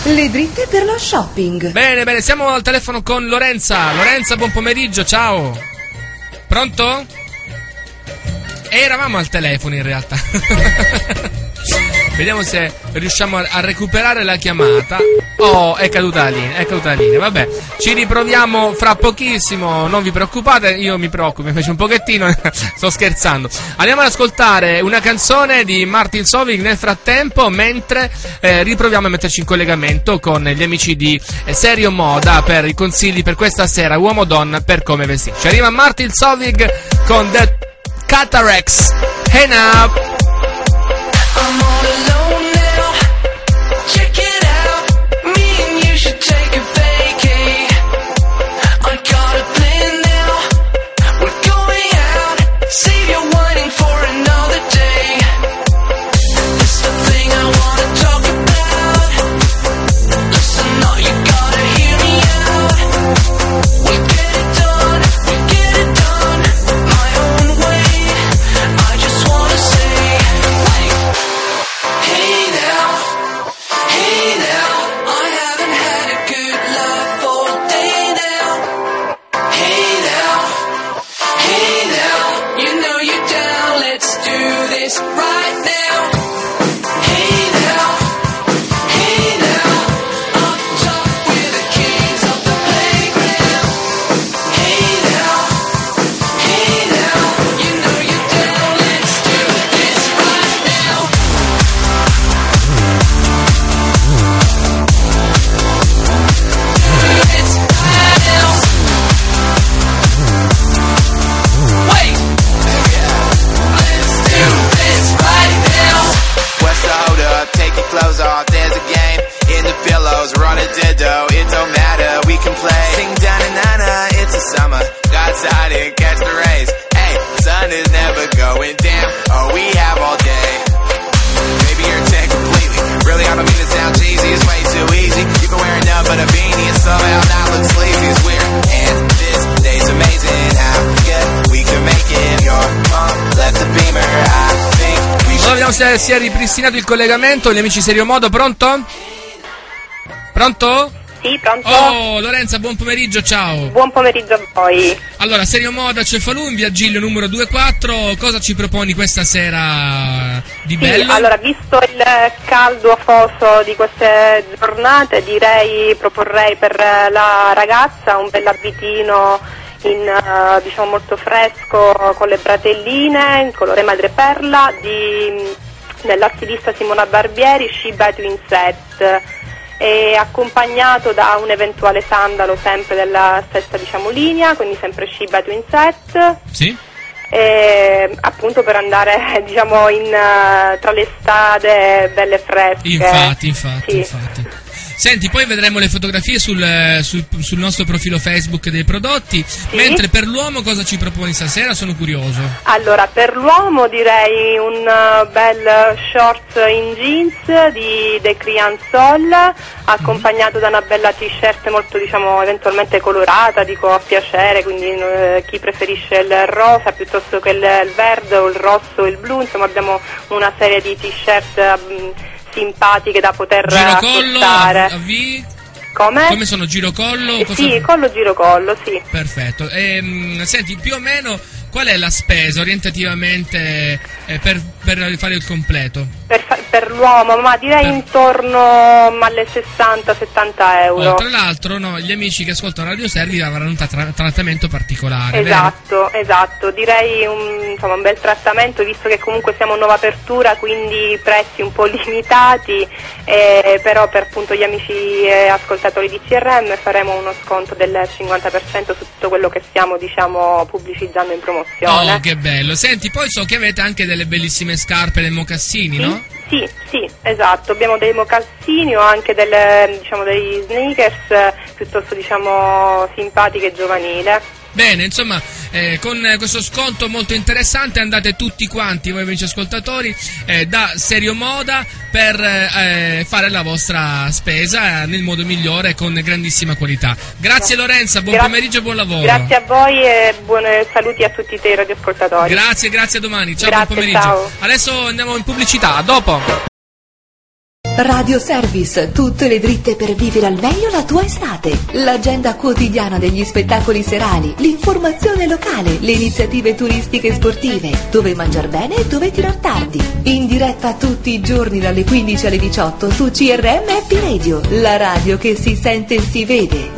Le dritte per lo shopping. Bene, bene, siamo al telefono con Lorenza. Lorenza, buon pomeriggio, ciao. Pronto? Eravamo al telefono in realtà. Vediamo se riusciamo a- recuperare la chiamata. Oh, è caduta la linea, è caduta la linea. Vabbè, ci riproviamo fra pochissimo, non vi preoccupate, io mi preoccupo, faccio un pochettino, sto scherzando. Andiamo ad ascoltare una canzone di Martin Solvig nel frattempo, mentre eh, riproviamo a metterci in collegamento con gli amici di eh, Serio Moda per i consigli per questa sera, uomo-donna, per come vestirci. Arriva Martin Solvig con The Cataracts. Hey now! Somehow not look sleazy, it's weird. And this day's amazing, how good we can make it. Your mom left the beamer, I think we Allora, vediamo se si è ripristinato il collegamento. Gli amici Serio Modo, pronto? Pronto? Sì, pronto? Oh, Lorenza, buon pomeriggio, ciao. Buon pomeriggio a voi. Allora, Serio Moda Cefalù in via Giglio numero 24. Cosa ci proponi questa sera di Sì, bello? allora, visto il caldo afoso di queste giornate, direi, proporrei per la ragazza un bel abitino in, eh, diciamo, molto fresco con le bratelline, in colore madreperla, di, della stilista Simona Barbieri, Shiba Twin Set e accompagnato da un eventuale sandalo sempre della stessa diciamo, linea, quindi sempre Shiba Twin Set. Sì. E, appunto per andare diciamo in, eh, tra le strade belle fresche. Infatti, infatti, Sì. infatti. Senti, poi vedremo le fotografie sul, eh, sul- sul nostro profilo Facebook dei prodotti. Mentre per l'uomo cosa ci proponi stasera? Sono curioso. Allora, per l'uomo direi un eh, bel short in jeans di The Crian Sol, accompagnato da una bella t-shirt molto, diciamo, eventualmente colorata, dico a piacere, quindi eh, chi preferisce il rosa piuttosto che il, il verde o il rosso o il blu, insomma abbiamo una serie di t-shirt mm, simpatiche da poter Girocollo, acquistare. a V? Come? Come sono girocollo? Eh, Cosa- Sì, collo girocollo, sì. Perfetto. Ehm, senti, più o meno qual è la spesa orientativamente eh, per, per fare il completo? Per, per l'uomo, ma direi intorno alle 60-70 euro. Oh, tra l'altro, no, gli amici che ascoltano Radio Servi avranno un tra- trattamento particolare. vero? Esatto, esatto, direi un, insomma, un bel trattamento visto che comunque siamo nuova apertura, quindi prezzi un po' limitati, eh, però per appunto gli amici eh, ascoltatori di CRM faremo uno sconto del 50% su tutto quello che stiamo diciamo, pubblicizzando in promozione. Oh, che bello. Senti, poi so che avete anche delle bellissime scarpe, dei mocassini, no? Sì, sì, esatto, abbiamo dei mocassini o anche delle, diciamo, dei sneakers eh, piuttosto diciamo simpatiche e giovanile. Bene, insomma, eh, con eh, questo sconto molto interessante andate tutti quanti, voi amici ascoltatori, eh, da Serio Moda per eh, fare la vostra spesa eh, nel modo migliore e con grandissima qualità. Grazie Lorenza, buon Gra- pomeriggio e buon lavoro. Grazie a voi e buoni saluti a tutti i radioascoltatori. Grazie, grazie a domani. Ciao, Grazie, buon pomeriggio. ciao. Adesso andiamo in pubblicità, a dopo. Radio Service, tutte le dritte per vivere al meglio la tua estate. L'agenda quotidiana degli spettacoli serali, l'informazione locale, le iniziative turistiche e sportive, dove mangiar bene e dove tirar tardi. In diretta tutti i giorni dalle 15 alle 18 su CRM Happy Radio, la radio che si sente e si vede.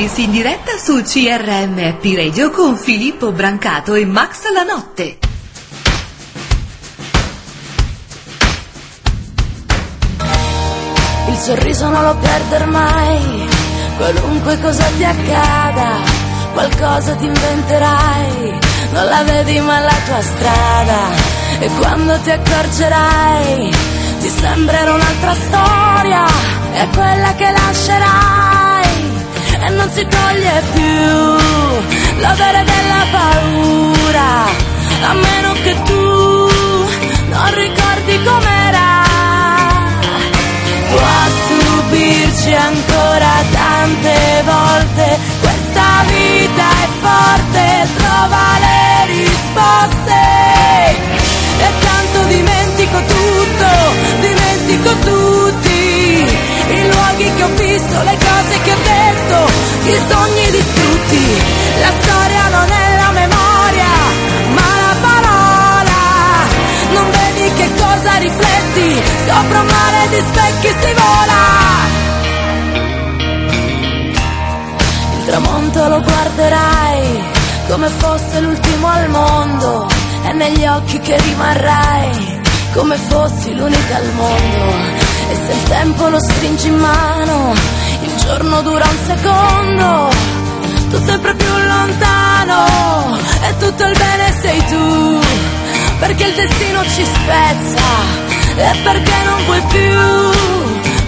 Service in diretta su CRM Happy Radio con Filippo Brancato e Max La Notte. Il sorriso non lo perder mai, qualunque cosa ti accada, qualcosa ti inventerai, non la vedi ma la tua strada. E quando ti accorgerai ti sembrerà un'altra storia, è quella che lascerai non si toglie più l'odore della paura, a meno che tu non ricordi com'era. Può stupirci ancora tante volte, questa vita è forte, trova le risposte. E tanto dimentico tutto, dimentico tutti, i luoghi che ho visto, le cose che ho detto, i sogni distrutti, la storia non è la memoria, ma la parola. Non vedi che cosa rifletti, sopra un mare di specchi si vola. Il tramonto lo guarderai come fosse l'ultimo al mondo, è negli occhi che rimarrai come fossi l'unica al mondo. Se il tempo lo stringi in mano, il giorno dura un secondo, tu sempre più lontano, e tutto il bene sei tu, perché il destino ci spezza, e perché non vuoi più,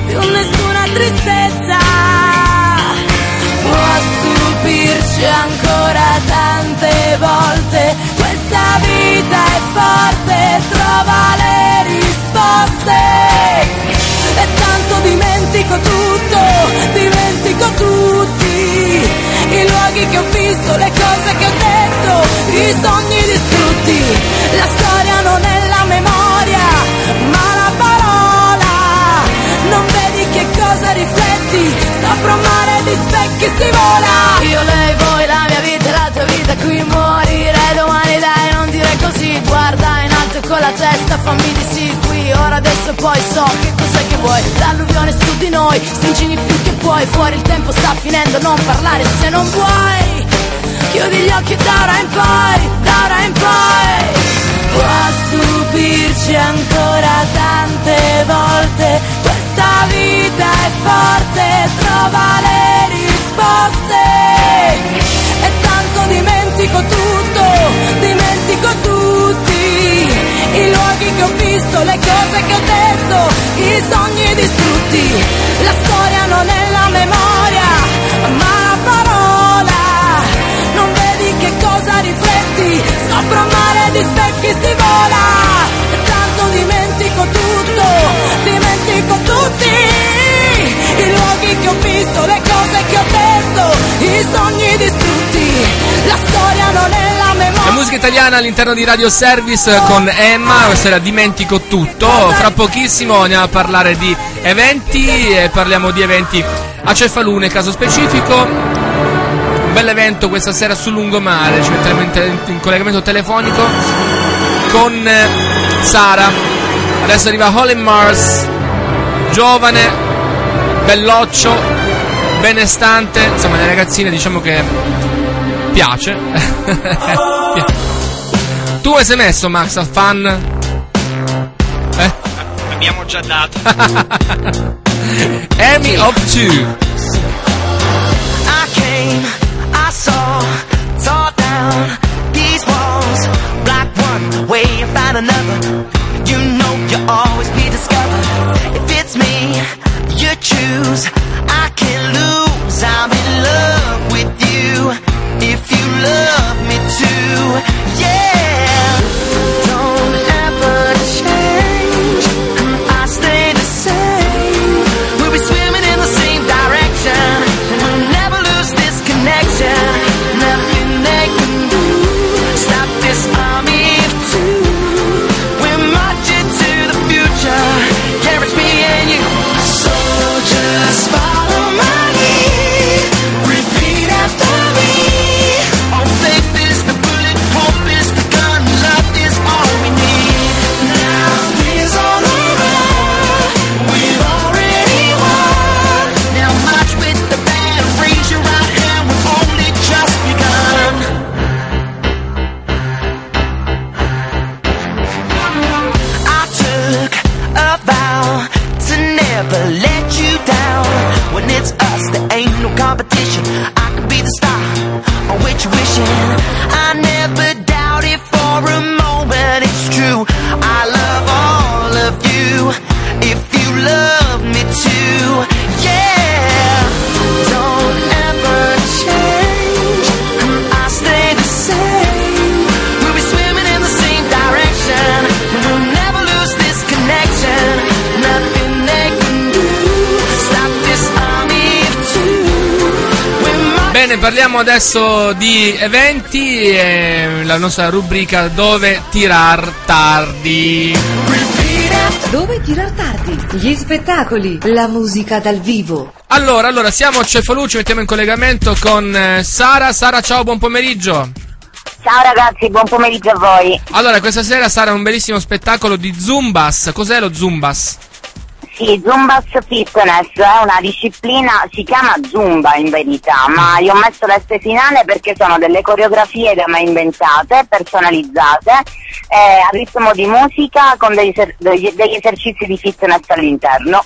più nessuna tristezza. Può stupirci ancora tante volte, questa vita è forte, trova le risposte. E tanto dimentico tutto, dimentico tutti, i luoghi che ho visto, le cose che ho detto, i sogni distrutti. La storia non è la memoria, ma la parola. Non vedi che cosa rifletti, sopra un mare di specchi si vola. Io, lei, voi, la mia vita la tua vita, qui morirei domani dai, non dire così, guarda in alto con la testa, fammi adesso poi so che cos'è che vuoi, l'alluvione su di noi, stringimi più che puoi, fuori il tempo sta finendo, non parlare se non vuoi, chiudi gli occhi da ora in poi, da ora in poi, può stupirci ancora tante volte, questa vita è forte, trova le risposte, e tanto dimentico tutto, dimentico tutti, i luoghi che ho visto, le cose che ho detto, i sogni distrutti, la storia non è la memoria, ma la parola, non vedi che cosa rifletti, sopra un mare di specchi si vola, dimentico tutto, dimentico tutti, i luoghi che ho visto, le cose che ho detto, i sogni distrutti, la storia non è la memoria. La musica italiana all'interno di Radio Service con Emma, questa era Dimentico tutto. Fra pochissimo andiamo a parlare di eventi e parliamo di eventi a Cefalù caso specifico. Un bel evento questa sera sul lungomare, ci metteremo in, te- in collegamento telefonico con eh, Sara. Adesso arriva Holly Mars, giovane, belloccio, benestante, insomma le ragazzine diciamo che piace. tu hai sei messo Max al fan? Eh? Abbiamo già dato. Amy of Two. I came, I saw, tore down find another. You know you'll always be discovered. If it's me, you choose. I can't lose. I'm in love with you. If you love me too, yeah. Parliamo adesso di eventi e la nostra rubrica Dove tirar tardi. Dove tirar tardi? Gli spettacoli, la musica dal vivo. Allora, allora, siamo a Cefalucci, mettiamo in collegamento con eh, Sara. Sara, ciao, buon pomeriggio. Ciao ragazzi, buon pomeriggio a voi. Allora, questa sera sarà un bellissimo spettacolo di Zumbas. Cos'è lo Zumbas? Sì, Zumbas Fitness è una disciplina, si chiama Zumba in verità, ma io ho messo l'S finale perché sono delle coreografie da me inventate, personalizzate, eh, a ritmo di musica con degli, degli- degli esercizi di fitness all'interno.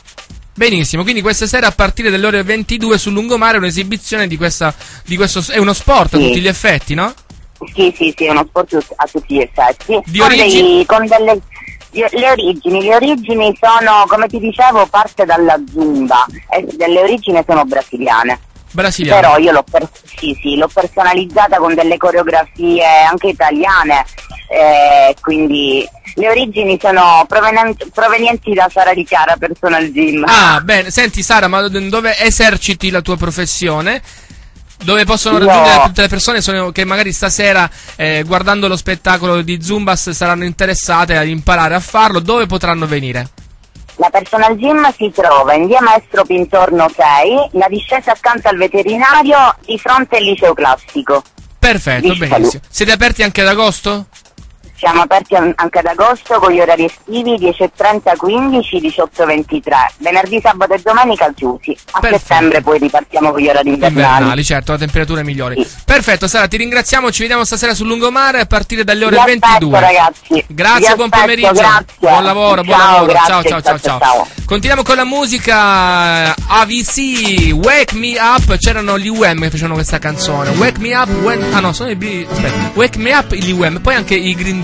Benissimo, quindi questa sera a partire dalle ore 22 sul lungomare un'esibizione di, questa, di questo... è uno sport a Sì. tutti gli effetti, no? Sì, sì, sì, è uno sport a tutti gli effetti. Di con, origini? dei- con delle... Le origini, le origini sono, come ti dicevo, parte dalla Zumba e delle origini sono brasiliane. Brasiliano. Però io l'ho, per- sì, sì, l'ho personalizzata con delle coreografie anche italiane, eh, quindi le origini sono provenienti, provenienti da Sara Di Chiara Personal Gym. Ah, bene, senti Sara, ma dove eserciti la tua professione? Dove possono raggiungere tutte le persone sono- che magari stasera, eh, guardando lo spettacolo di Zumbas, saranno interessate ad imparare a farlo? Dove potranno venire? La Personal Gym si trova in via Maestro Pintorno 6, la discesa accanto al veterinario di fronte al liceo classico. Perfetto, benissimo. Siete aperti anche ad agosto? Siamo aperti an- anche ad agosto con gli orari estivi 10.30, 15, 18, 23. Venerdì, sabato e domenica chiusi. A settembre poi ripartiamo con gli orari invernali. Invernali, certo, la temperatura è migliore. Perfetto, Sara, ti ringraziamo, ci vediamo stasera sul lungomare a partire dalle ore Vi aspetto, 22. ragazzi. Grazie, Vi buon aspetto, pomeriggio. grazie. Buon lavoro, buon Ciao, lavoro. grazie, ciao, ciao, ciao, ciao. ciao. Continuiamo con la musica AVC, Wake Me Up. C'erano gli UM che facevano questa canzone. Wake Me Up when. Ah no, sono i B. Aspetta. Wake Me Up gli UM. Poi anche i Green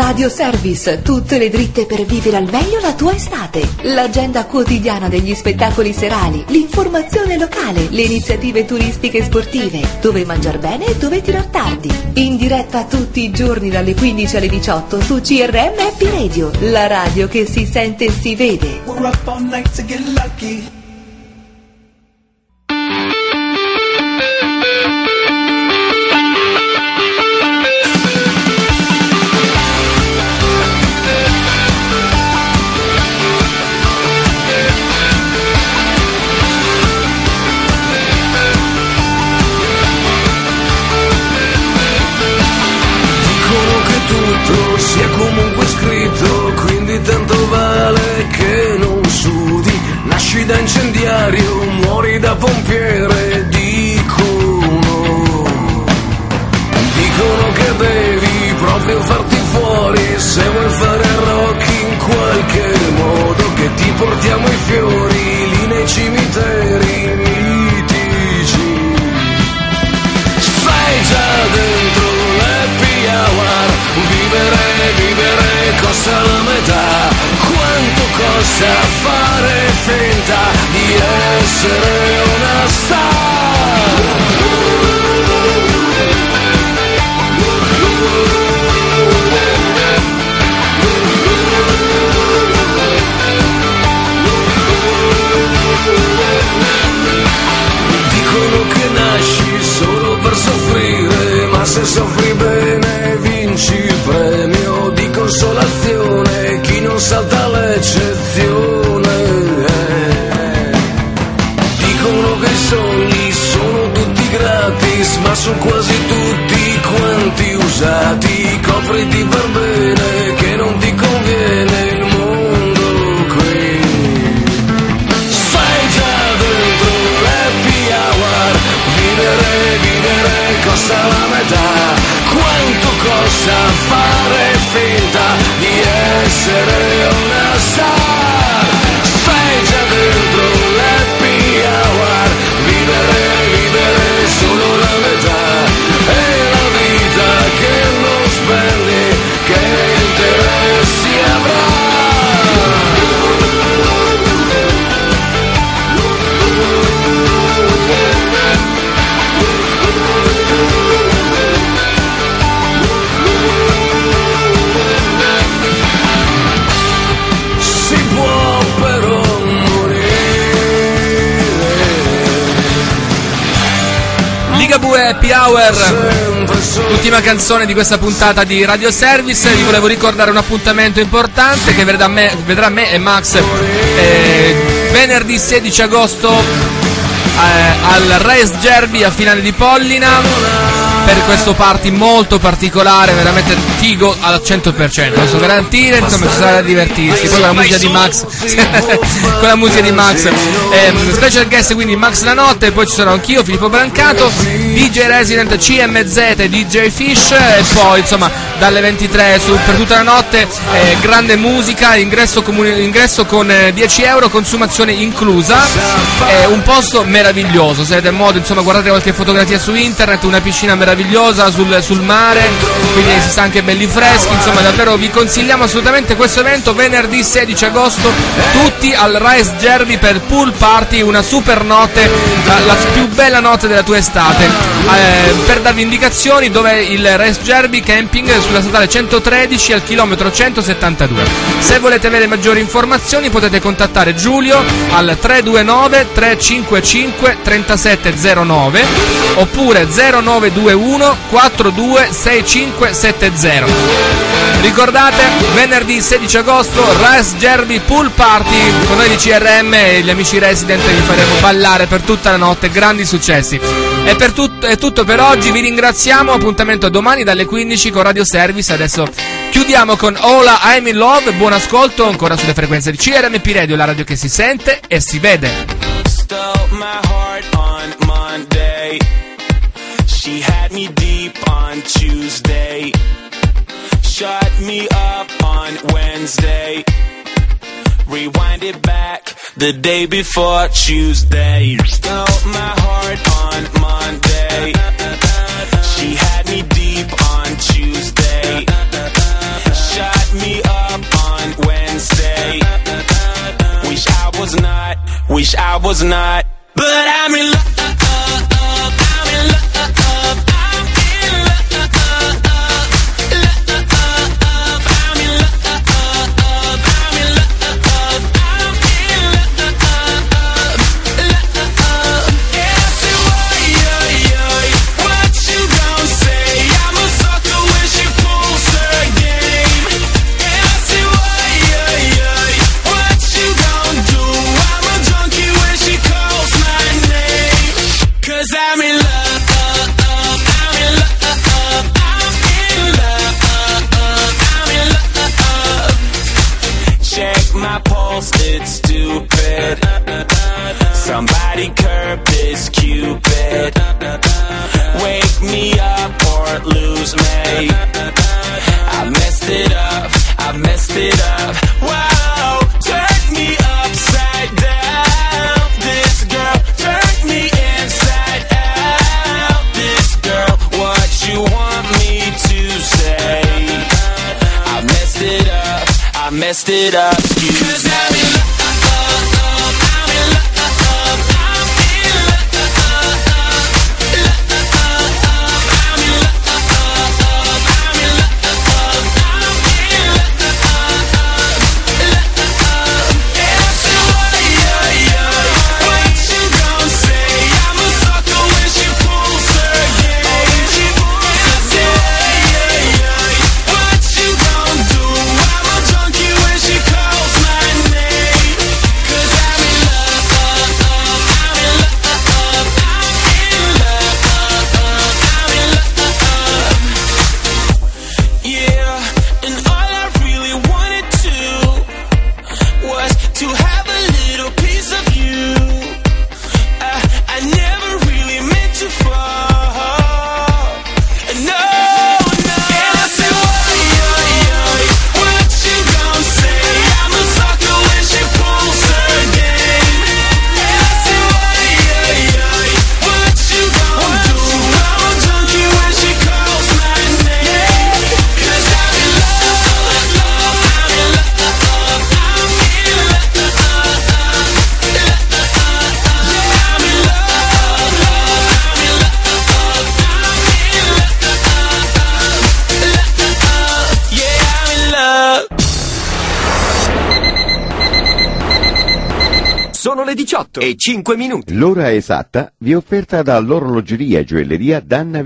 Radio Service, tutte le dritte per vivere al meglio la tua estate. L'agenda quotidiana degli spettacoli serali, l'informazione locale, le iniziative turistiche e sportive, dove mangiar bene e dove tirar tardi. In diretta tutti i giorni dalle 15 alle 18 su CRM Happy Radio, la radio che si sente e si vede. Sia comunque scritto, quindi tanto vale che non sudi. Nasci da incendiario, muori da pompiere, dicono. Dicono che devi proprio farti fuori se vuoi fare rock in qualche modo, che ti portiamo i fiori lì nei cimiteri Costa fare finta di essere una Dicono che nasci solo per soffrire, ma se soffri bene vinci il premio di consolazione, chi non salta sono quasi tutti quanti usati, copriti per bene che non ti conviene il mondo qui. Sei già dentro l'happy hour. Vivere, vivere costa la metà. Quanto costa fare finta di essere una star Happy Hour, ultima canzone di questa puntata di Radio Service. Vi volevo ricordare un appuntamento importante che vedrà me, vedrà me e Max eh, venerdì 16 agosto al Race Derby a finale di Pollina. Per questo party molto particolare, veramente figo al 100%, posso garantire, insomma ci sarà da divertirsi. Poi con la musica di Max, con la musica di Max, ehm, special guest quindi Max la notte, poi ci sarò anch'io, Filippo Brancato, DJ Resident CMZ DJ Fish e poi insomma dalle 23 su, per tutta la notte eh, grande musica, ingresso, comuni- ingresso con eh, 10 euro, consumazione inclusa, è un posto meraviglioso, se avete modo insomma guardate qualche fotografia su internet, una piscina meravigliosa sul, sul mare, quindi si sta anche belli freschi, insomma davvero vi consigliamo assolutamente questo evento venerdì 16 agosto, tutti al Rice Derby per pool party, una super notte, la, più bella notte della tua estate. Eh, per darvi indicazioni dove il Rice Derby Camping sulla statale 113 al chilometro 172. Se volete avere maggiori informazioni potete contattare Giulio al 329 355 3709 oppure 0921 426570. Ricordate, venerdì 16 agosto, Ras Derby Pool Party con noi di CRM e gli amici resident vi faremo ballare per tutta la notte, grandi successi. E per tut- è tutto per oggi, vi ringraziamo, appuntamento domani dalle 15 con Radio Service, adesso chiudiamo con Ola I'm in Love, buon ascolto ancora sulle frequenze di CRMP Radio, la radio che si sente e si vede. Wednesday. Rewind it back the day before Tuesday. Stole my heart on Monday. She had me deep on Tuesday. Shot me up on Wednesday. Wish I was not, wish I was not, but I'm in love. I'm in love. lift it up. Wow, turn me upside down. This girl, turn me inside out. This girl, what you want me to say? I messed it up, I messed it up. You e 5 minuti. L'ora esatta vi è offerta dall'orologeria e gioielleria Danna